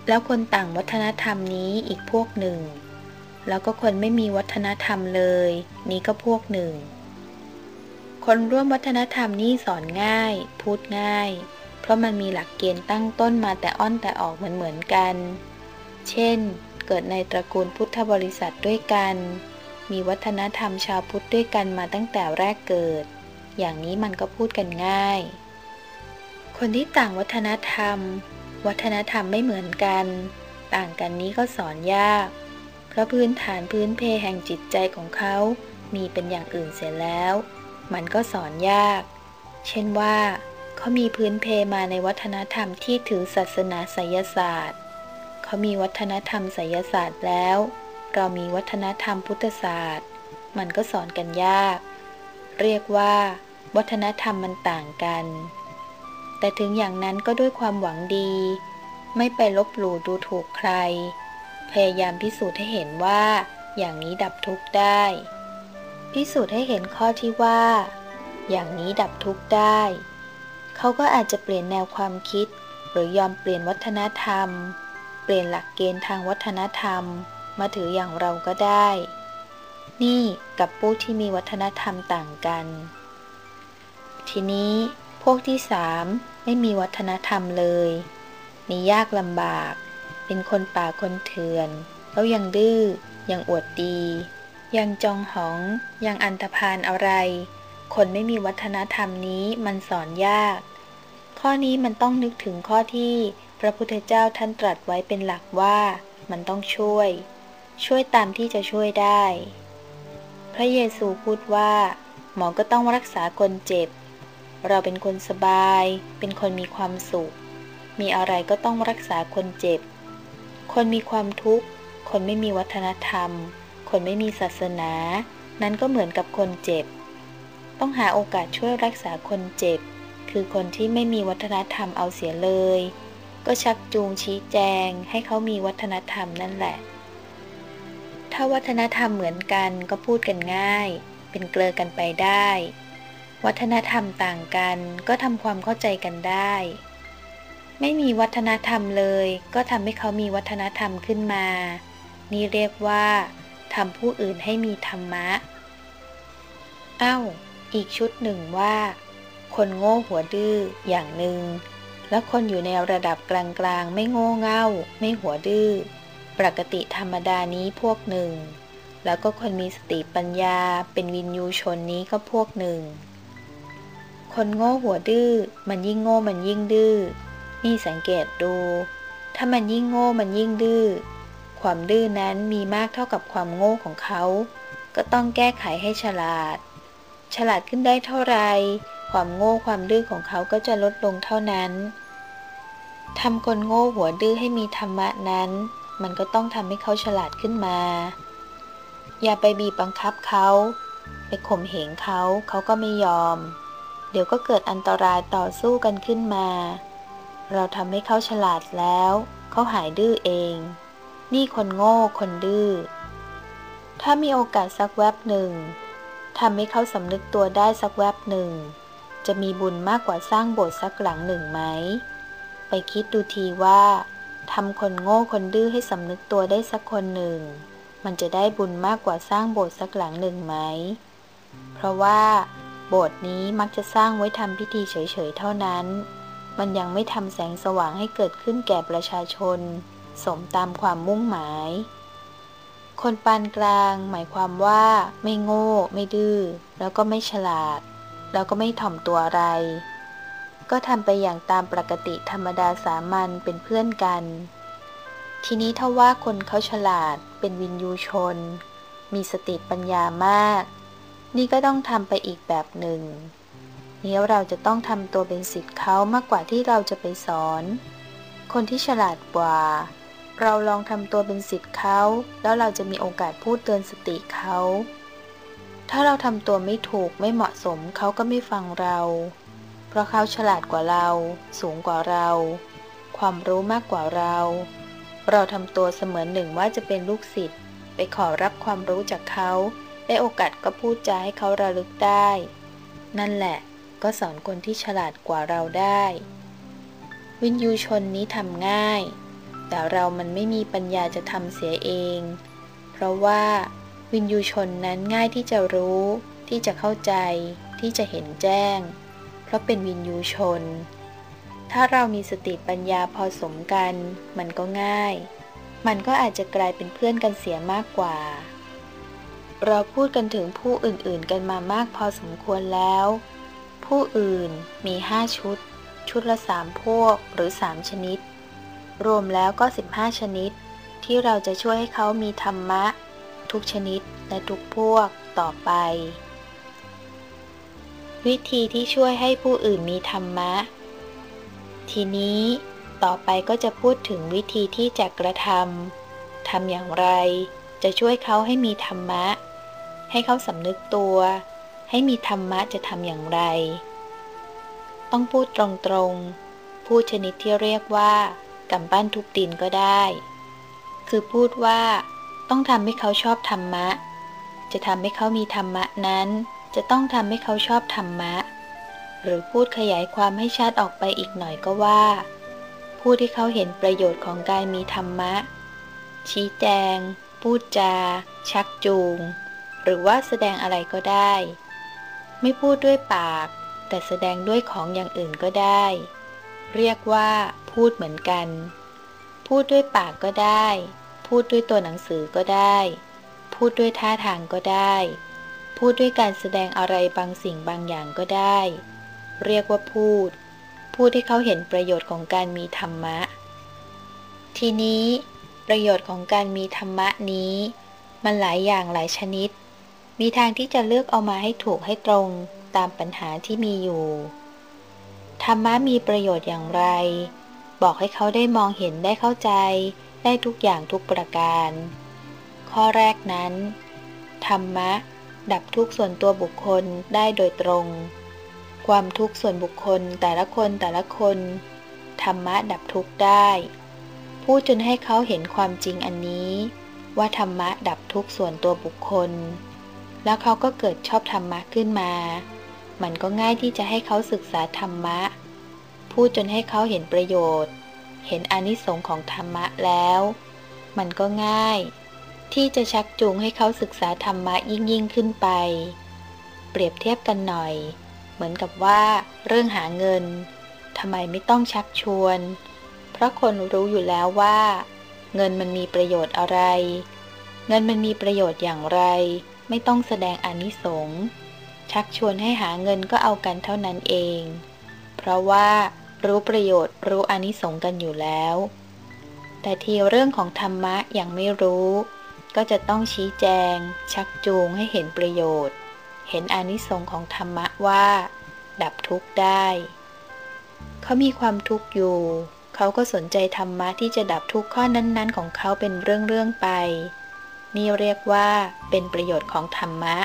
แล้วคนต่างวัฒนธรรมนี้อีกพวกหนึ่ง แล้วก็คนไม่มีวัฒนธรรมเลย นี่ก็พวกหนึ่ง คนร่วมวัฒนธรรมนี่สอนง่าย พูดง่าย เพราะมันมีหลักเกณฑ์ตั้งต้นมาแต่อ้อนแต่ออกเหมือนเหมือนกัน เช่น เกิดในตระกูลพุทธบริษัทด้วยกัน มีวัฒนธรรมชาวพุทธด้วยกันมาตั้งแต่แรกเกิด อย่างนี้มันก็พูดกันง่าย คนที่ต่างวัฒนธรรม วัฒนธรรมไม่เหมือนกัน ต่างกันนี้ก็สอนยาก เพราะพื้นฐานพื้นเพแห่งจิตใจของเขา มีเป็นอย่างอื่นเสียแล้ว มันก็สอนยาก เช่นว่าเขามีพื้นเพมาในวัฒนธรรมที่ถือศาสนาไสยศาสตร์ เขามีวัฒนธรรมไสยศาสตร์แล้ว เรามีวัฒนธรรมพุทธศาสตร์ มันก็สอนกันยาก เรียกว่า วัฒนธรรมมันต่างกัน แต่ถึงอย่างนั้นก็ด้วยความหวังดี ไม่ไปลบหลู่ดูถูกใคร พยายามพิสูจน์ให้เห็นว่า อย่างนี้ดับทุกข์ได้ พิสูจน์ให้เห็นข้อที่ว่า อย่างนี้ดับทุกข์ได้ เขาก็อาจจะเปลี่ยนแนวความคิด หรือยอมเปลี่ยนวัฒนธรรม เปลี่ยนหลักเกณฑ์ทางวัฒนธรรม มาถืออย่างเราก็ได้ นี่กับผู้ที่มีวัฒนธรรมต่างกัน ทีนี้พวกที่สามไม่มีวัฒนธรรมเลย มียากลำบาก เป็นคนป่าคนเถื่อน แล้วยังดื้อ ยังอวดดี ยังจองหอง ยังอันธพาลอะไร คนไม่มีวัฒนธรรมนี้มันสอนยาก ข้อนี้มันต้องนึกถึงข้อที่พระพุทธเจ้าท่านตรัสไว้เป็นหลักว่ามันต้องช่วย ช่วยตามที่จะช่วยได้ พระเยซูพูดว่า หมอก็ต้องรักษาคนเจ็บ เราเป็นคนสบาย เป็นคนมีความสุข มีอะไรก็ต้องรักษาคนเจ็บ คนมีความทุกข์ คนไม่มีวัฒนธรรม คนไม่มีศาสนา นั้นก็เหมือนกับคนเจ็บ ต้องหาโอกาสช่วยรักษาคนเจ็บ คือคนที่ไม่มีวัฒนธรรมเอาเสียเลย ก็ชักจูงชี้แจงให้เขามีวัฒนธรรมนั่นแหละ ถ้าวัฒนธรรมเหมือนกันก็พูดกันง่าย เป็นเกลือกันไปได้ วัฒนธรรมต่างกันก็ทำความเข้าใจกันได้ ไม่มีวัฒนธรรมเลย ก็ทำให้เขามีวัฒนธรรมขึ้นมา นี่เรียกว่าทำผู้อื่นให้มีธรรมะ เอ้า อีกชุดหนึ่งว่า คนโง่หัวดื้ออย่างหนึ่งและคนอยู่ในระดับกลางๆ ไม่โง่เง่า ไม่หัวดื้อ ปกติธรรมดานี้พวกหนึ่ง แล้วก็คนมีสติปัญญาเป็นวินยูชนนี้ก็พวกหนึ่ง คนโง่หัวดื้อมันยิ่งโง่มันยิ่งดื้อ นี่สังเกตดู ถ้ามันยิ่งโง่มันยิ่งดื้อ ความดื้อนั้นมีมากเท่ากับความโง่ของเขา ก็ต้องแก้ไขให้ฉลาด ฉลาดขึ้นได้เท่าไร ความโง่ความดื้อของเขาก็จะลดลงเท่านั้นทำคนโง่หัวดื้อให้มีธรรมะนั้น มันก็ต้องทำให้เขาฉลาดขึ้นมา อย่าไปบีบบังคับเขา ไปข่มเหงเขาเขาก็ไม่ยอม เดี๋ยวก็เกิดอันตรายต่อสู้กันขึ้นมา เราทำให้เขาฉลาดแล้ว เขาหายดื้อเอง นี่คนโง่คนดื้อ ถ้ามีโอกาสสักแวบหนึ่งทำให้เขาสำนึกตัวได้สักแวบหนึ่ง จะมีบุญมากกว่าสร้างโบสถ์สักหลังหนึ่งไหม ไปคิดดูทีว่า ทำคนโง่คนดื้อให้สำนึกตัวได้สักคนหนึ่ง มันจะได้บุญมากกว่าสร้างโบสถ์สักหลังหนึ่งไหม เพราะว่าโบสถ์นี้มักจะสร้างไว้ทำพิธีเฉยๆเท่านั้น มันยังไม่ทำแสงสว่างให้เกิดขึ้นแก่ประชาชน สมตามความมุ่งหมาย คนปานกลางหมายความว่าไม่โง่ ไม่ดื้อ แล้วก็ไม่ฉลาด แล้วก็ไม่ถ่อมตัวอะไร ก็ทำไปอย่างตามปกติธรรมดาสามัญเป็นเพื่อนกัน ทีนี้ถ้าว่าคนเขาฉลาดเป็นวินยูชน มีสติปัญญามาก นี่ก็ต้องทำไปอีกแบบหนึ่งนี้เราจะต้องทำตัวเป็นสิทธิ์เขามากกว่าที่เราจะไปสอน คนที่ฉลาดกว่า เราลองทำตัวเป็นสิทธิ์เขา แล้วเราจะมีโอกาสพูดเตือนสติเขา ถ้าเราทำตัวไม่ถูกไม่เหมาะสมเขาก็ไม่ฟังเรา เพราะเขาฉลาดกว่าเรา สูงกว่าเรา ความรู้มากกว่าเรา เราทำตัวเสมือนหนึ่งว่าจะเป็นลูกศิษย์ไปขอรับความรู้จากเขาได้โอกาสก็พูดจาให้เขาระลึกได้ นั่นแหละก็สอนคนที่ฉลาดกว่าเราได้ วินยูชนนี้ทำง่าย แต่เรามันไม่มีปัญญาจะทำเสียเอง เพราะว่าวินยูชนนั้นง่ายที่จะรู้ ที่จะเข้าใจ ที่จะเห็นแจ้ง เพราะเป็นวินยูชน ถ้าเรามีสติปัญญาพอสมกัน มันก็ง่าย มันก็อาจจะกลายเป็นเพื่อนกันเสียมากกว่า เราพูดกันถึงผู้อื่นๆ กันมามากพอสมควรแล้ว ผู้อื่นมีห้าชุด ชุดละสามพวกหรือสามชนิด รวมแล้วก็ 15 ชนิด ที่เราจะช่วยให้เขามีธรรมะ ทุกชนิดและทุกพวกต่อไป วิธีที่ช่วยให้ผู้อื่นมีธรรมะ ทีนี้ต่อไปก็จะพูดถึงวิธีที่จะกระทำทำอย่างไร จะช่วยเขาให้มีธรรมะ ให้เขาสำนึกตัว ให้มีธรรมะจะทำอย่างไร ต้องพูดตรงๆ พูดชนิดที่เรียกว่ากำปั้นทุบดินก็ได้ คือพูดว่า ต้องทำให้เขาชอบธรรมะ จะทำให้เขามีธรรมะนั้น จะต้องทำให้เขาชอบธรรมะ หรือพูดขยายความให้ชัดออกไปอีกหน่อยก็ว่าพูดที่เขาเห็นประโยชน์ของการมีธรรมะ ชี้แจง พูดจา ชักจูง หรือว่าแสดงอะไรก็ได้ ไม่พูดด้วยปาก แต่แสดงด้วยของอย่างอื่นก็ได้ เรียกว่า พูดเหมือนกัน พูดด้วยปากก็ได้ พูดด้วยตัวหนังสือก็ได้ พูดด้วยท่าทางก็ได้ พูดด้วยการแสดงอะไรบางสิ่งบางอย่างก็ได้ เรียกว่าพูด พูดให้เขาเห็นประโยชน์ของการมีธรรมะ ทีนี้ ประโยชน์ของการมีธรรมะนี้ มันหลายอย่างหลายชนิด มีทางที่จะเลือกเอามาให้ถูกให้ตรงตามปัญหาที่มีอยู่ ธรรมะมีประโยชน์อย่างไร บอกให้เขาได้มองเห็นได้เข้าใจ ได้ทุกอย่างทุกประการ ข้อแรกนั้น ธรรมะ ดับทุกส่วนตัวบุคคลได้โดยตรง ความทุกข์ส่วนบุคคลแต่ละคนแต่ละคน ธรรมะดับทุกข์ได้ พูดจนให้เขาเห็นความจริงอันนี้ ว่าธรรมะดับทุกส่วนตัวบุคคล แล้วเขาก็เกิดชอบธรรมะขึ้นมา มันก็ง่ายที่จะให้เขาศึกษาธรรมะ พูดจนให้เขาเห็นประโยชน์ เห็นอนิสงค์ของธรรมะแล้ว มันก็ง่าย ที่จะชักจูงให้เขาศึกษาธรรมะยิ่งยิ่งขึ้นไป เปรียบเทียบกันหน่อย เหมือนกับว่า เรื่องหาเงินทำไมไม่ต้องชักชวน เพราะคนรู้อยู่แล้วว่า เงินมันมีประโยชน์อะไร เงินมันมีประโยชน์อย่างไร ไม่ต้องแสดงอนิสงส์ชักชวนให้หาเงินก็เอากันเท่านั้นเอง เพราะว่ารู้ประโยชน์รู้อนิสงส์กันอยู่แล้ว แต่ทีเรื่องของธรรมะยังไม่รู้ ก็จะต้องชี้แจง ชักจูงให้เห็นประโยชน์ เห็นอนิสงส์ของธรรมะว่า ดับทุกข์ได้ เขามีความทุกข์อยู่ เขาเขาก็สนใจธรรมะที่จะดับทุกข้อนั้น ๆ ของเขาเป็นเรื่อง ๆ ไป นี่เรียกว่าเป็นประโยชน์ของธรรมะ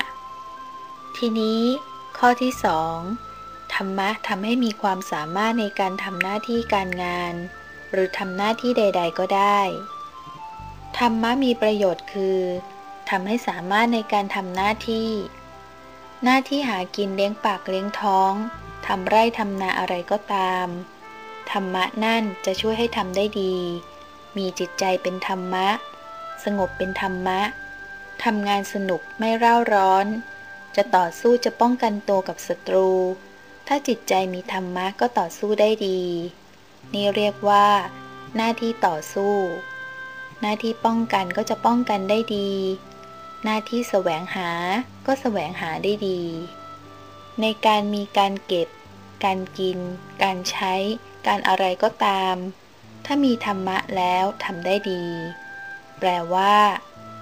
ทีนี้ ข้อที่สองธรรมะทำให้มีความสามารถในการทำหน้าที่การงาน หรือทำหน้าที่ใด ๆ ก็ได้ ธรรมะมีประโยชน์คือทำให้สามารถในการทำหน้าที่ หน้าที่หากินเลี้ยงปากเลี้ยงท้องทำไร่ทำนาอะไรก็ตาม ธรรมะนั่นจะช่วยให้ทำได้ดี มีจิตใจเป็นธรรมะ สงบเป็นธรรมะทำงานสนุกไม่เร่าร้อน จะต่อสู้จะป้องกันตัวกับศัตรู ถ้าจิตใจมีธรรมะก็ต่อสู้ได้ดี นี่เรียกว่า หน้าที่ต่อสู้ หน้าที่ป้องกันก็จะป้องกันได้ดี หน้าที่แสวงหาก็แสวงหาได้ดี ในการมีการเก็บ การกิน การใช้ การอะไรก็ตาม ถ้ามีธรรมะแล้วทำได้ดี แปลว่า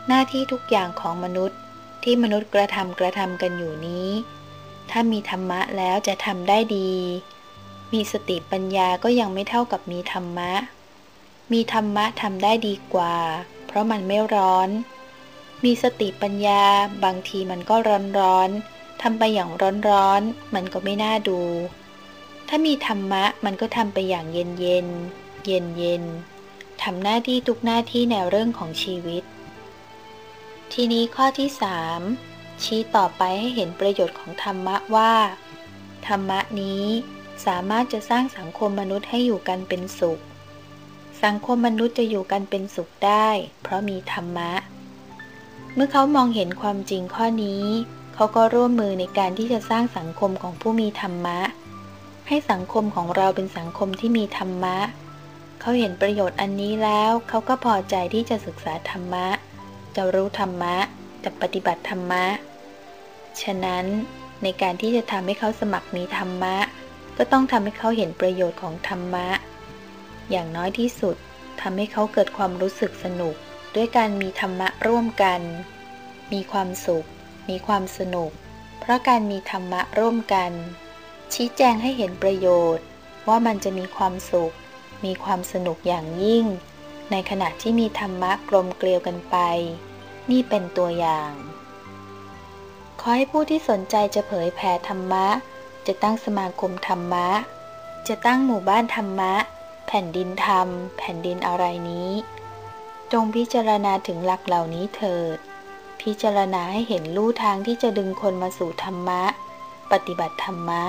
หน้าที่ทุกอย่างของมนุษย์ที่มนุษย์กระทำกระทำกันอยู่นี้ ถ้ามีธรรมะแล้วจะทำได้ดี มีสติปัญญาก็ยังไม่เท่ากับมีธรรมะ มีธรรมะทำได้ดีกว่า เพราะมันไม่ร้อน มีสติปัญญาบางทีมันก็ร้อนร้อนทำไปอย่างร้อนร้อนมันก็ไม่น่าดู ถ้ามีธรรมะมันก็ทำไปอย่างเย็นเย็น เย็นเย็นทำหน้าที่ทุกหน้าที่ในเรื่องของชีวิต ทีนี้ข้อที่สามชี้ต่อไปให้เห็นประโยชน์ของธรรมะว่า ธรรมะนี้สามารถจะสร้างสังคมมนุษย์ให้อยู่กันเป็นสุข สังคมมนุษย์จะอยู่กันเป็นสุขได้ เพราะมีธรรมะ เมื่อเขามองเห็นความจริงข้อนี้ เขาก็ร่วมมือในการที่จะสร้างสังคมของผู้มีธรรมะ ให้สังคมของเราเป็นสังคมที่มีธรรมะ เขาเห็นประโยชน์อันนี้แล้ว เขาก็พอใจที่จะศึกษาธรรมะ จะรู้ธรรมะ จะปฏิบัติธรรมะ ฉะนั้นในการที่จะทำให้เขาสมัครมีธรรมะ ก็ต้องทำให้เขาเห็นประโยชน์ของธรรมะ อย่างน้อยที่สุดทำให้เขาเกิดความรู้สึกสนุก ด้วยการมีธรรมะร่วมกัน มีความสุข มีความสนุก เพราะการมีธรรมะร่วมกัน ชี้แจงให้เห็นประโยชน์ ว่ามันจะมีความสุข มีความสนุกอย่างยิ่ง ในขณะที่มีธรรมะกลมเกลียวกันไป นี่เป็นตัวอย่างขอให้ผู้ที่สนใจจะเผยแผ่ธรรมะ จะตั้งสมาคมธรรมะ จะตั้งหมู่บ้านธรรมะ ผ่นดินธรรม แผ่นดินอะไรนี้ จงพิจารณาถึงหลักเหล่านี้เถิด พิจารณาให้เห็นลู่ทางที่จะดึงคนมาสู่ธรรมะ ปฏิบัติธรรมะ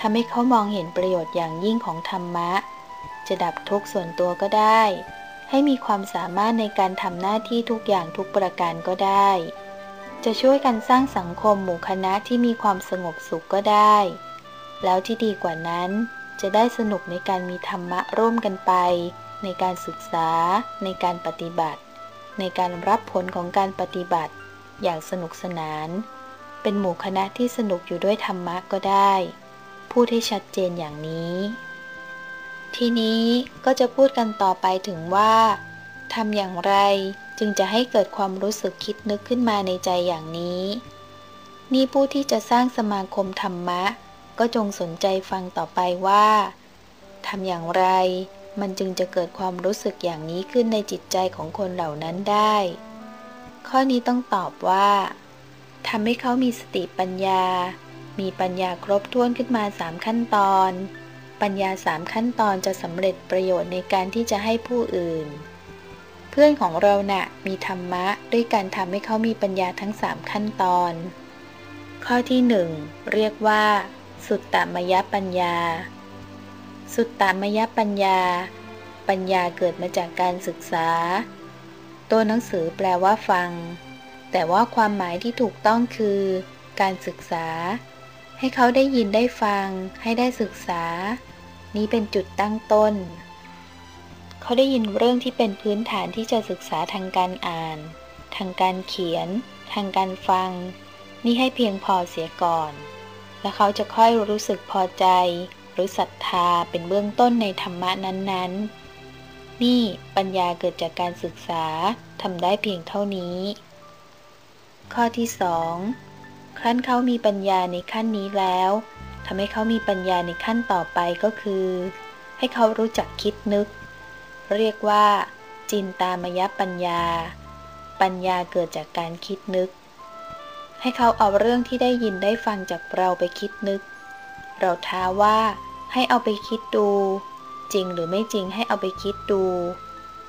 ทำให้เขามองเห็นประโยชน์อย่างยิ่งของธรรมะ จะดับทุกข์ส่วนตัวก็ได้ ให้มีความสามารถในการทำหน้าที่ทุกอย่างทุกประการก็ได้ จะช่วยกันสร้างสังคมหมู่คณะที่มีความสงบสุขก็ได้ แล้วที่ดีกว่านั้น จะได้สนุกในการมีธรรมะร่วมกันไป ในการศึกษา ในการปฏิบัติ ในการรับผลของการปฏิบัติ อย่างสนุกสนาน เป็นหมู่คณะที่สนุกอยู่ด้วยธรรมะก็ได้ พูดให้ชัดเจนอย่างนี้ ทีนี้ก็จะพูดกันต่อไปถึงว่าทำอย่างไรจึงจะให้เกิดความรู้สึกคิดนึกขึ้นมาในใจอย่างนี้ นี่ผู้ที่จะสร้างสมาคมธรรมะ ก็จงสนใจฟังต่อไปว่าทำอย่างไร มันจึงจะเกิดความรู้สึกอย่างนี้ขึ้นในจิตใจของคนเหล่านั้นได้ ข้อนี้ต้องตอบว่าทำให้เขามีสติปัญญา มีปัญญาครบถ้วนขึ้นมาสามขั้นตอน ปัญญาสามขั้นตอนจะสำเร็จประโยชน์ในการที่จะให้ผู้อื่น เพื่อนของเรานะ่ะมีธรรมะด้วยการทำให้เขามีปัญญาทั้งสามขั้นตอน ข้อที่หนึ่งเรียกว่า สุตตมยปัญญา สุตตมยปัญญา ปัญญาเกิดมาจากการศึกษา ตัวหนังสือแปลว่าฟัง แต่ว่าความหมายที่ถูกต้องคือ การศึกษา ให้เขาได้ยินได้ฟัง ให้ได้ศึกษา นี้เป็นจุดตั้งต้น เขาได้ยินเรื่องที่เป็นพื้นฐานที่จะศึกษาทางการอ่าน ทางการเขียน ทางการฟัง นี่ให้เพียงพอเสียก่อน แล้วเขาจะค่อยรู้สึกพอใจ หรือศรัทธาเป็นเบื้องต้นในธรรมะนั้นๆ นี่ปัญญาเกิดจากการศึกษาทำได้เพียงเท่านี้ ข้อที่สองครั้นเขามีปัญญาในขั้นนี้แล้วทำให้เขามีปัญญาในขั้นต่อไปก็คือ ให้เขารู้จักคิดนึก เรียกว่า จินตามยปัญญา ปัญญาเกิดจากการคิดนึก ให้เขาเอาเรื่องที่ได้ยินได้ฟังจากเราไปคิดนึก เราท้าว่าให้เอาไปคิดดู จริงหรือไม่จริงให้เอาไปคิดดู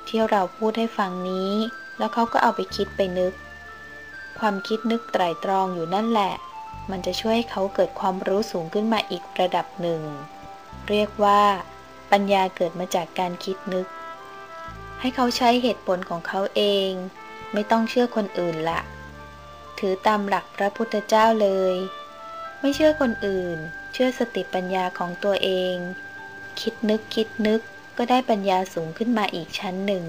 ที่เราพูดให้ฟังนี้ แล้วเขาก็เอาไปคิดไปนึก ความคิดนึกไตรตรองอยู่นั่นแหละ มันจะช่วยให้เขาเกิดความรู้สูงขึ้นมาอีกระดับหนึ่ง เรียกว่า ปัญญาเกิดมาจากการคิดนึก ให้เขาใช้เหตุผลของเขาเอง ไม่ต้องเชื่อคนอื่นละ ถือตามหลักพระพุทธเจ้าเลย ไม่เชื่อคนอื่น เชื่อสติปัญญาของตัวเอง คิดนึกคิดนึกก็ได้ปัญญาสูงขึ้นมาอีกชั้นหนึ่ง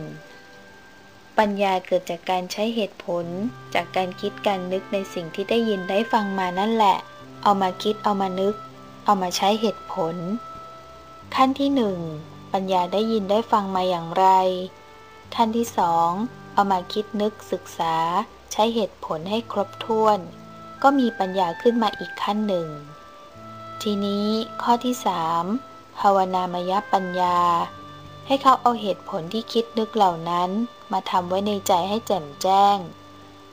ปัญญาเกิดจากการใช้เหตุผล จากการคิดการนึกในสิ่งที่ได้ยินได้ฟังมานั่นแหละ เอามาคิดเอามานึก เอามาใช้เหตุผล ขั้นที่หนึ่งปัญญาได้ยินได้ฟังมาอย่างไร ขั้นที่สองเอามาคิดนึกศึกษา ช้เหตุผลให้ครบถ้วน ก็มีปัญญาขึ้นมาอีกขั้นหนึ่ง ทีนี้ข้อที่สามภาวนามยปัญญา ให้เขาเอาเหตุผลที่คิดนึกเหล่านั้น มาทำไว้ในใจให้แจ่มแจ้ง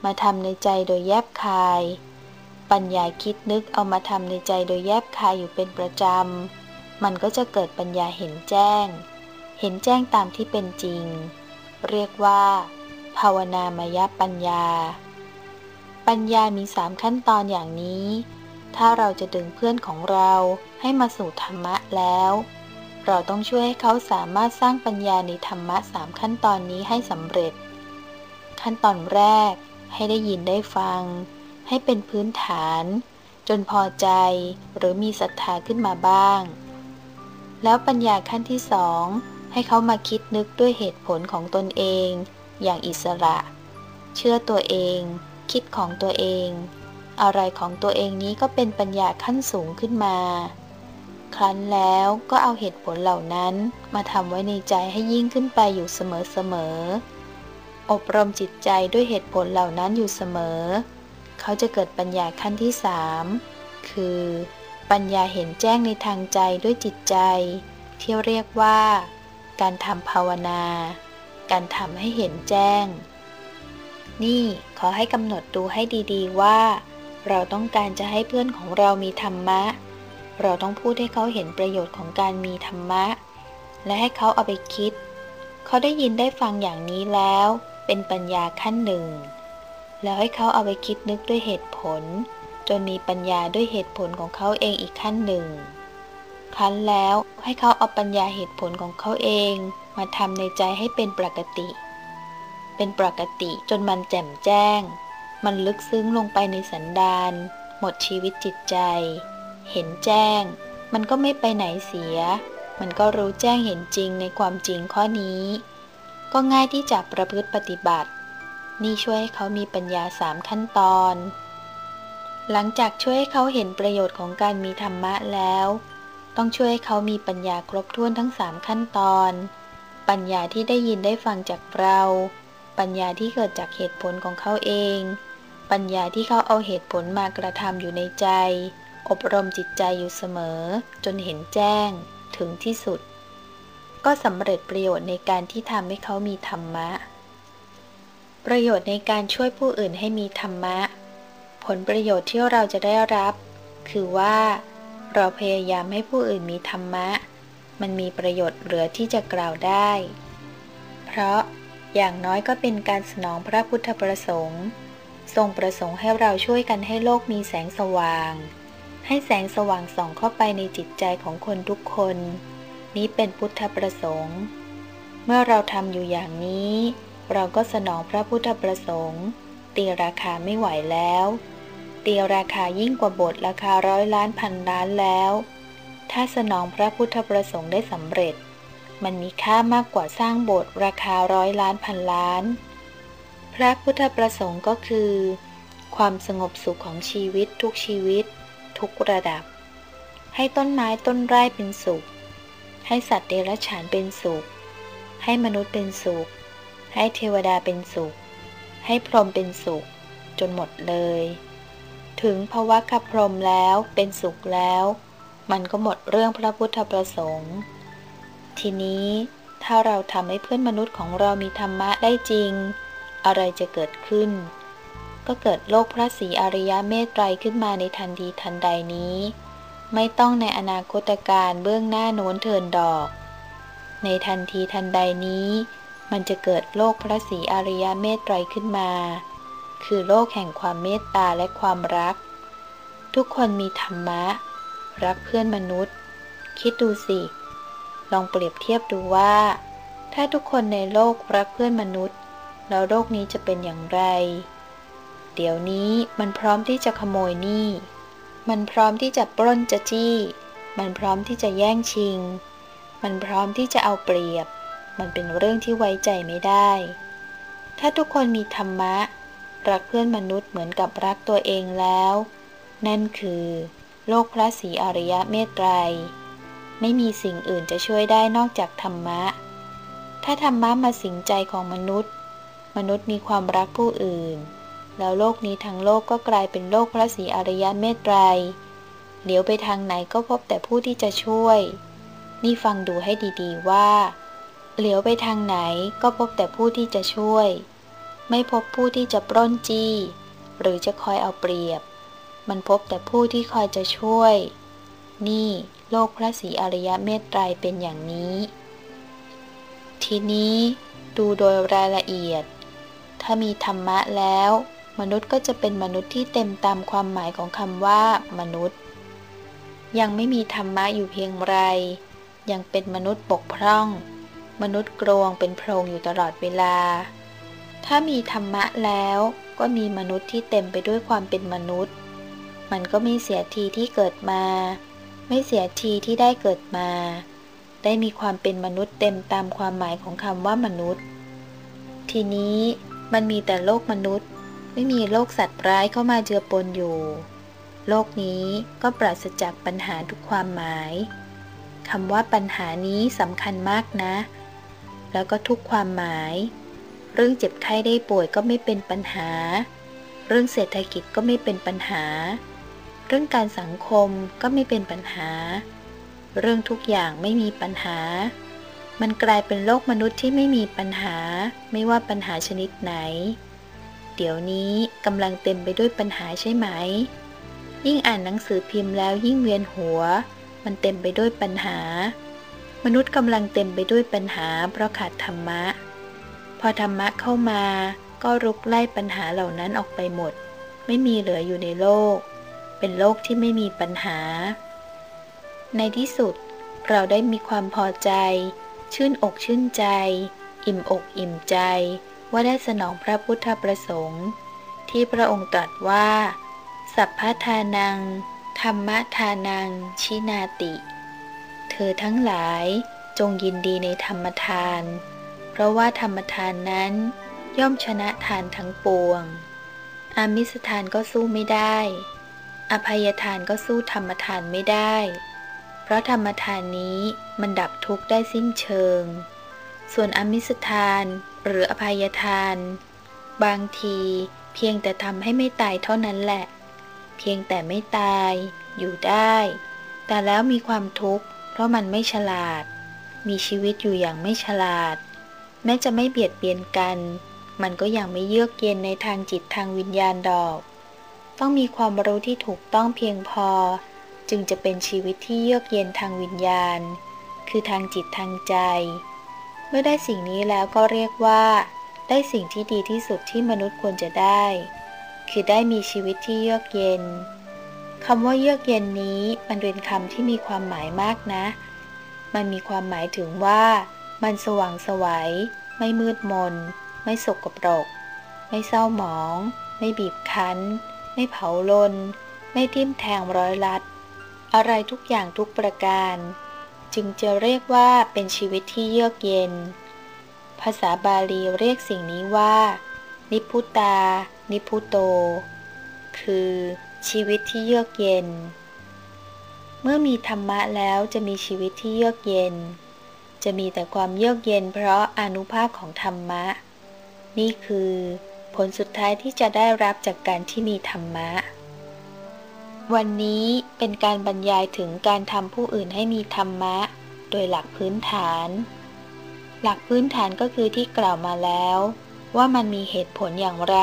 มาทำในใจโดยแยบคาย ปัญญาคิดนึกเอามาทำในใจโดยแยบคายอยู่เป็นประจำ มันก็จะเกิดปัญญาเห็นแจ้ง เห็นแจ้งตามที่เป็นจริง เรียกว่า ภาวนามยปัญญา ปัญญามีสามขั้นตอนอย่างนี้ ถ้าเราจะดึงเพื่อนของเราให้มาสู่ธรรมะแล้ว เราต้องช่วยให้เขาสามารถสร้างปัญญาในธรรมะสามขั้นตอนนี้ให้สำเร็จ ขั้นตอนแรกให้ได้ยินได้ฟัง ให้เป็นพื้นฐาน จนพอใจหรือมีศรัทธาขึ้นมาบ้าง แล้วปัญญาขั้นที่สองให้เขามาคิดนึกด้วยเหตุผลของตนเอง อย่างอิสระ เชื่อตัวเอง คิดของตัวเอง อะไรของตัวเองนี้ก็เป็นปัญญาขั้นสูงขึ้นมา ครั้นแล้วก็เอาเหตุผลเหล่านั้นมาทำไว้ในใจให้ยิ่งขึ้นไปอยู่เสมอๆ อบรมจิตใจด้วยเหตุผลเหล่านั้นอยู่เสมอ เขาจะเกิดปัญญาขั้นที่สามคือปัญญาเห็นแจ้งในทางใจด้วยจิตใจ ที่เรียกว่า การทำภาวนา การทำให้เห็นแจ้ง นี่ขอให้กำหนดดูให้ดีๆว่า เราต้องการจะให้เพื่อนของเรามีธรรมะ เราต้องพูดให้เขาเห็นประโยชน์ของการมีธรรมะ และให้เขาเอาไปคิด เขาได้ยินได้ฟังอย่างนี้แล้ว เป็นปัญญาขั้นหนึ่ง แล้วให้เขาเอาไปคิดนึกด้วยเหตุผล จนมีปัญญาด้วยเหตุผลของเขาเองอีกขั้นหนึ่งครั้นแล้วให้เขาเอาปัญญาเหตุผลของเขาเอง มาทำในใจให้เป็นปกติ เป็นปกติจนมันแจ่มแจ้ง มันลึกซึ้งลงไปในสันดานหมดชีวิตจิตใจ เห็นแจ้ง มันก็ไม่ไปไหนเสีย มันก็รู้แจ้งเห็นจริงในความจริงข้อนี้ ก็ง่ายที่จะประพฤติปฏิบัติ นี่ช่วยให้เขามีปัญญาสามขั้นตอน หลังจากช่วยให้เขาเห็นประโยชน์ของการมีธรรมะแล้ว ต้องช่วยให้เขามีปัญญาครบถ้วนทั้งสามขั้นตอน ปัญญาที่ได้ยินได้ฟังจากเรา ปัญญาที่เกิดจากเหตุผลของเขาเอง ปัญญาที่เขาเอาเหตุผลมากระทำอยู่ในใจ อบรมจิตใจอยู่เสมอ จนเห็นแจ้ง ถึงที่สุด ก็สำเร็จประโยชน์ในการที่ทำให้เขามีธรรมะ ประโยชน์ในการช่วยผู้อื่นให้มีธรรมะ ผลประโยชน์ที่เราจะได้รับ คือว่า เราพยายามให้ผู้อื่นมีธรรมะ มันมีประโยชน์เหลือที่จะกล่าวได้ เพราะอย่างน้อยก็เป็นการสนองพระพุทธประสงค์ ทรงประสงค์ให้เราช่วยกันให้โลกมีแสงสว่าง ให้แสงสว่างส่องเข้าไปในจิตใจของคนทุกคน นี้เป็นพุทธประสงค์ เมื่อเราทำอยู่อย่างนี้ เราก็สนองพระพุทธประสงค์ ตีราคาไม่ไหวแล้ว ตีราคายิ่งกว่าบทราคาร้อยล้านพันล้านแล้ว ถ้าสนองพระพุทธประสงค์ได้สำเร็จ มันมีค่ามากกว่าสร้างโบทราคาร้อยล้านพันล้าน พระพุทธประสงค์ก็คือ ความสงบสุขของชีวิตทุกชีวิต ทุกระดับ ให้ต้นไม้ต้นไร่เป็นสุข ให้สัตว์เดรัจฉานเป็นสุข ให้มนุษย์เป็นสุข ให้เทวดาเป็นสุข ให้พรหมเป็นสุข จนหมดเลย ถึงภาวะขับพรหมแล้วเป็นสุขแล้ว มันก็หมดเรื่องพระพุทธประสงค์ ทีนี้ถ้าเราทำให้เพื่อนมนุษย์ของเรามีธรรมะได้จริง อะไรจะเกิดขึ้น ก็เกิดโลกพระศรีอริยเมตไตรขึ้นมาในทันทีทันใดนี้ ไม่ต้องในอนาคตการเบื้องหน้าโน้นเทินดอก ในทันทีทันใดนี้ มันจะเกิดโลกพระศรีอริยเมตไตรขึ้นมา คือโลกแห่งความเมตตาและความรัก ทุกคนมีธรรมะ รักเพื่อนมนุษย์ คิดดูสิ ลองเปรียบเทียบดูว่า ถ้าทุกคนในโลกรักเพื่อนมนุษย์ แล้วโลกนี้จะเป็นอย่างไร เดี๋ยวนี้มันพร้อมที่จะขโมยหนี้ มันพร้อมที่จะปล้นจะจี้ มันพร้อมที่จะแย่งชิง มันพร้อมที่จะเอาเปรียบ มันเป็นเรื่องที่ไว้ใจไม่ได้ ถ้าทุกคนมีธรรมะ รักเพื่อนมนุษย์เหมือนกับรักตัวเองแล้ว นั่นคือ โลกพระศรีอริยะเมตไตร ไม่มีสิ่งอื่นจะช่วยได้นอกจากธรรมะ ถ้าธรรมะมาสิงใจของมนุษย์ มนุษย์มีความรักผู้อื่น แล้วโลกนี้ทั้งโลกก็กลายเป็นโลกพระศรีอริยเมตไตรเลี้ยวไปทางไหนก็พบแต่ผู้ที่จะช่วย นี่ฟังดูให้ดีๆว่า เหลียวไปทางไหนก็พบแต่ผู้ที่จะช่วย ไม่พบผู้ที่จะปล้นจี้ หรือจะคอยเอาเปรียบ มันพบแต่ผู้ที่คอยจะช่วย นี่โลกพระศรีอริยเมตไตรเป็นอย่างนี้ ทีนี้ดูโดยรายละเอียด ถ้ามีธรรมะแล้ว มนุษย์ก็จะเป็นมนุษย์ที่เต็มตามความหมายของคำว่ามนุษย์ ยังไม่มีธรรมะอยู่เพียงไร ยังเป็นมนุษย์บกพร่อง มนุษย์กรวงเป็นโพรงอยู่ตลอดเวลา ถ้ามีธรรมะแล้วก็มีมนุษย์ที่เต็มไปด้วยความเป็นมนุษย์ มันก็มีเสียทีที่เกิดมา ไม่เสียทีที่ได้เกิดมา ได้มีความเป็นมนุษย์เต็มตามความหมายของคำว่ามนุษย์ ทีนี้มันมีแต่โลกมนุษย์ ไม่มีโลกสัตว์ร้ายเข้ามาเจือปนอยู่ โลกนี้ก็ปราศจากปัญหาทุกความหมายคำว่าปัญหานี้สำคัญมากนะ แล้วก็ทุกความหมาย เรื่องเจ็บไข้ได้ป่วยก็ไม่เป็นปัญหา เรื่องเศรษฐกิจก็ไม่เป็นปัญหา เรื่องการสังคมก็ไม่เป็นปัญหา เรื่องทุกอย่างไม่มีปัญหา มันกลายเป็นโลกมนุษย์ที่ไม่มีปัญหา ไม่ว่าปัญหาชนิดไหน เดี๋ยวนี้กำลังเต็มไปด้วยปัญหาใช่ไหม ยิ่งอ่านหนังสือพิมพ์แล้วยิ่งเวียนหัว มันเต็มไปด้วยปัญหา มนุษย์กำลังเต็มไปด้วยปัญหา เพราะขาดธรรมะ พอธรรมะเข้ามาก็รุกไล่ปัญหาเหล่านั้นออกไปหมด ไม่มีเหลืออยู่ในโลก เป็นโลกที่ไม่มีปัญหา ในที่สุดเราได้มีความพอใจ ชื่นอกชื่นใจ อิ่มอกอิ่มใจ ว่าได้สนองพระพุทธประสงค์ ที่พระองค์ตรัสว่า สัพพทานัง ธรรมทานัง ชินาติ เธอทั้งหลายจงยินดีในธรรมทาน เพราะว่าธรรมทานนั้น ย่อมชนะทานทั้งปวง อามิสทานก็สู้ไม่ได้ อภัยทานก็สู้ธรรมทานไม่ได้ เพราะธรรมทานนี้มันดับทุกข์ได้สิ้นเชิง ส่วนอมิสทานหรืออภัยทาน บางทีเพียงแต่ทำให้ไม่ตายเท่านั้นแหละ เพียงแต่ไม่ตายอยู่ได้ แต่แล้วมีความทุกข์เพราะมันไม่ฉลาด มีชีวิตอยู่อย่างไม่ฉลาด แม้จะไม่เบียดเบียนกัน มันก็ยังไม่เยือกเย็นในทางจิตทางวิญญาณดอก ต้องมีความรู้ที่ถูกต้องเพียงพอ จึงจะเป็นชีวิตที่เยือกเย็นทางวิญญาณ คือทางจิตทางใจ เมื่อได้สิ่งนี้แล้วก็เรียกว่า ได้สิ่งที่ดีที่สุดที่มนุษย์ควรจะได้ คือได้มีชีวิตที่เยือกเย็นคำว่าเยือกเย็นนี้มันเป็นคำที่มีความหมายมากนะ มันมีความหมายถึงว่า มันสว่างสวยัยไม่มืดมน ไม่สกปรก ไม่เศร้าหมอง ไม่บีบคั้น ไม่เผาลน ไม่ทิ่มแทงร้อยลัด อะไรทุกอย่างทุกประการ จึงจะเรียกว่าเป็นชีวิตที่เยือกเย็น ภาษาบาลีเรียกสิ่งนี้ว่า นิพุตา นิพุโต คือชีวิตที่เยือกเย็น เมื่อมีธรรมะแล้วจะมีชีวิตที่เยือกเย็น จะมีแต่ความเยือกเย็นเพราะอนุภาพของธรรมะ นี่คือ ผลสุดท้ายที่จะได้รับจากการที่มีธรรมะ วันนี้เป็นการบรรยายถึงการทำผู้อื่นให้มีธรรมะ โดยหลักพื้นฐาน หลักพื้นฐานก็คือที่กล่าวมาแล้ว ว่ามันมีเหตุผลอย่างไร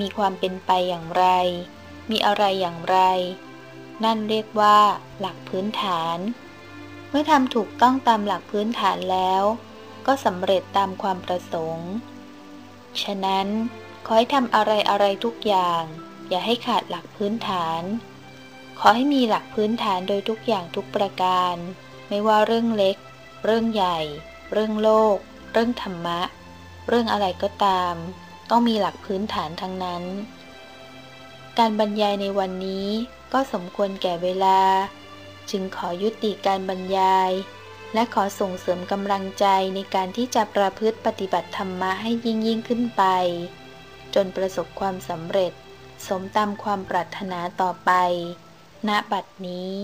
มีความเป็นไปอย่างไร มีอะไรอย่างไร นั่นเรียกว่า หลักพื้นฐาน เมื่อทำถูกต้องตามหลักพื้นฐานแล้ว ก็สำเร็จตามความประสงค์ ฉะนั้น ขอให้ทำอะไรอะไรทุกอย่าง อย่าให้ขาดหลักพื้นฐาน ขอให้มีหลักพื้นฐานโดยทุกอย่างทุกประการ ไม่ว่าเรื่องเล็ก เรื่องใหญ่ เรื่องโลก เรื่องธรรมะ เรื่องอะไรก็ตาม ต้องมีหลักพื้นฐานทั้งนั้น การบรรยายในวันนี้ก็สมควรแก่เวลา จึงขอยุติการบรรยาย และขอส่งเสริมกำลังใจในการที่จะประพฤติปฏิบัติธรรมะให้ยิ่งยิ่งขึ้นไป จนประสบความสำเร็จ สมตามความปรารถนาต่อไป ณ บัดนี้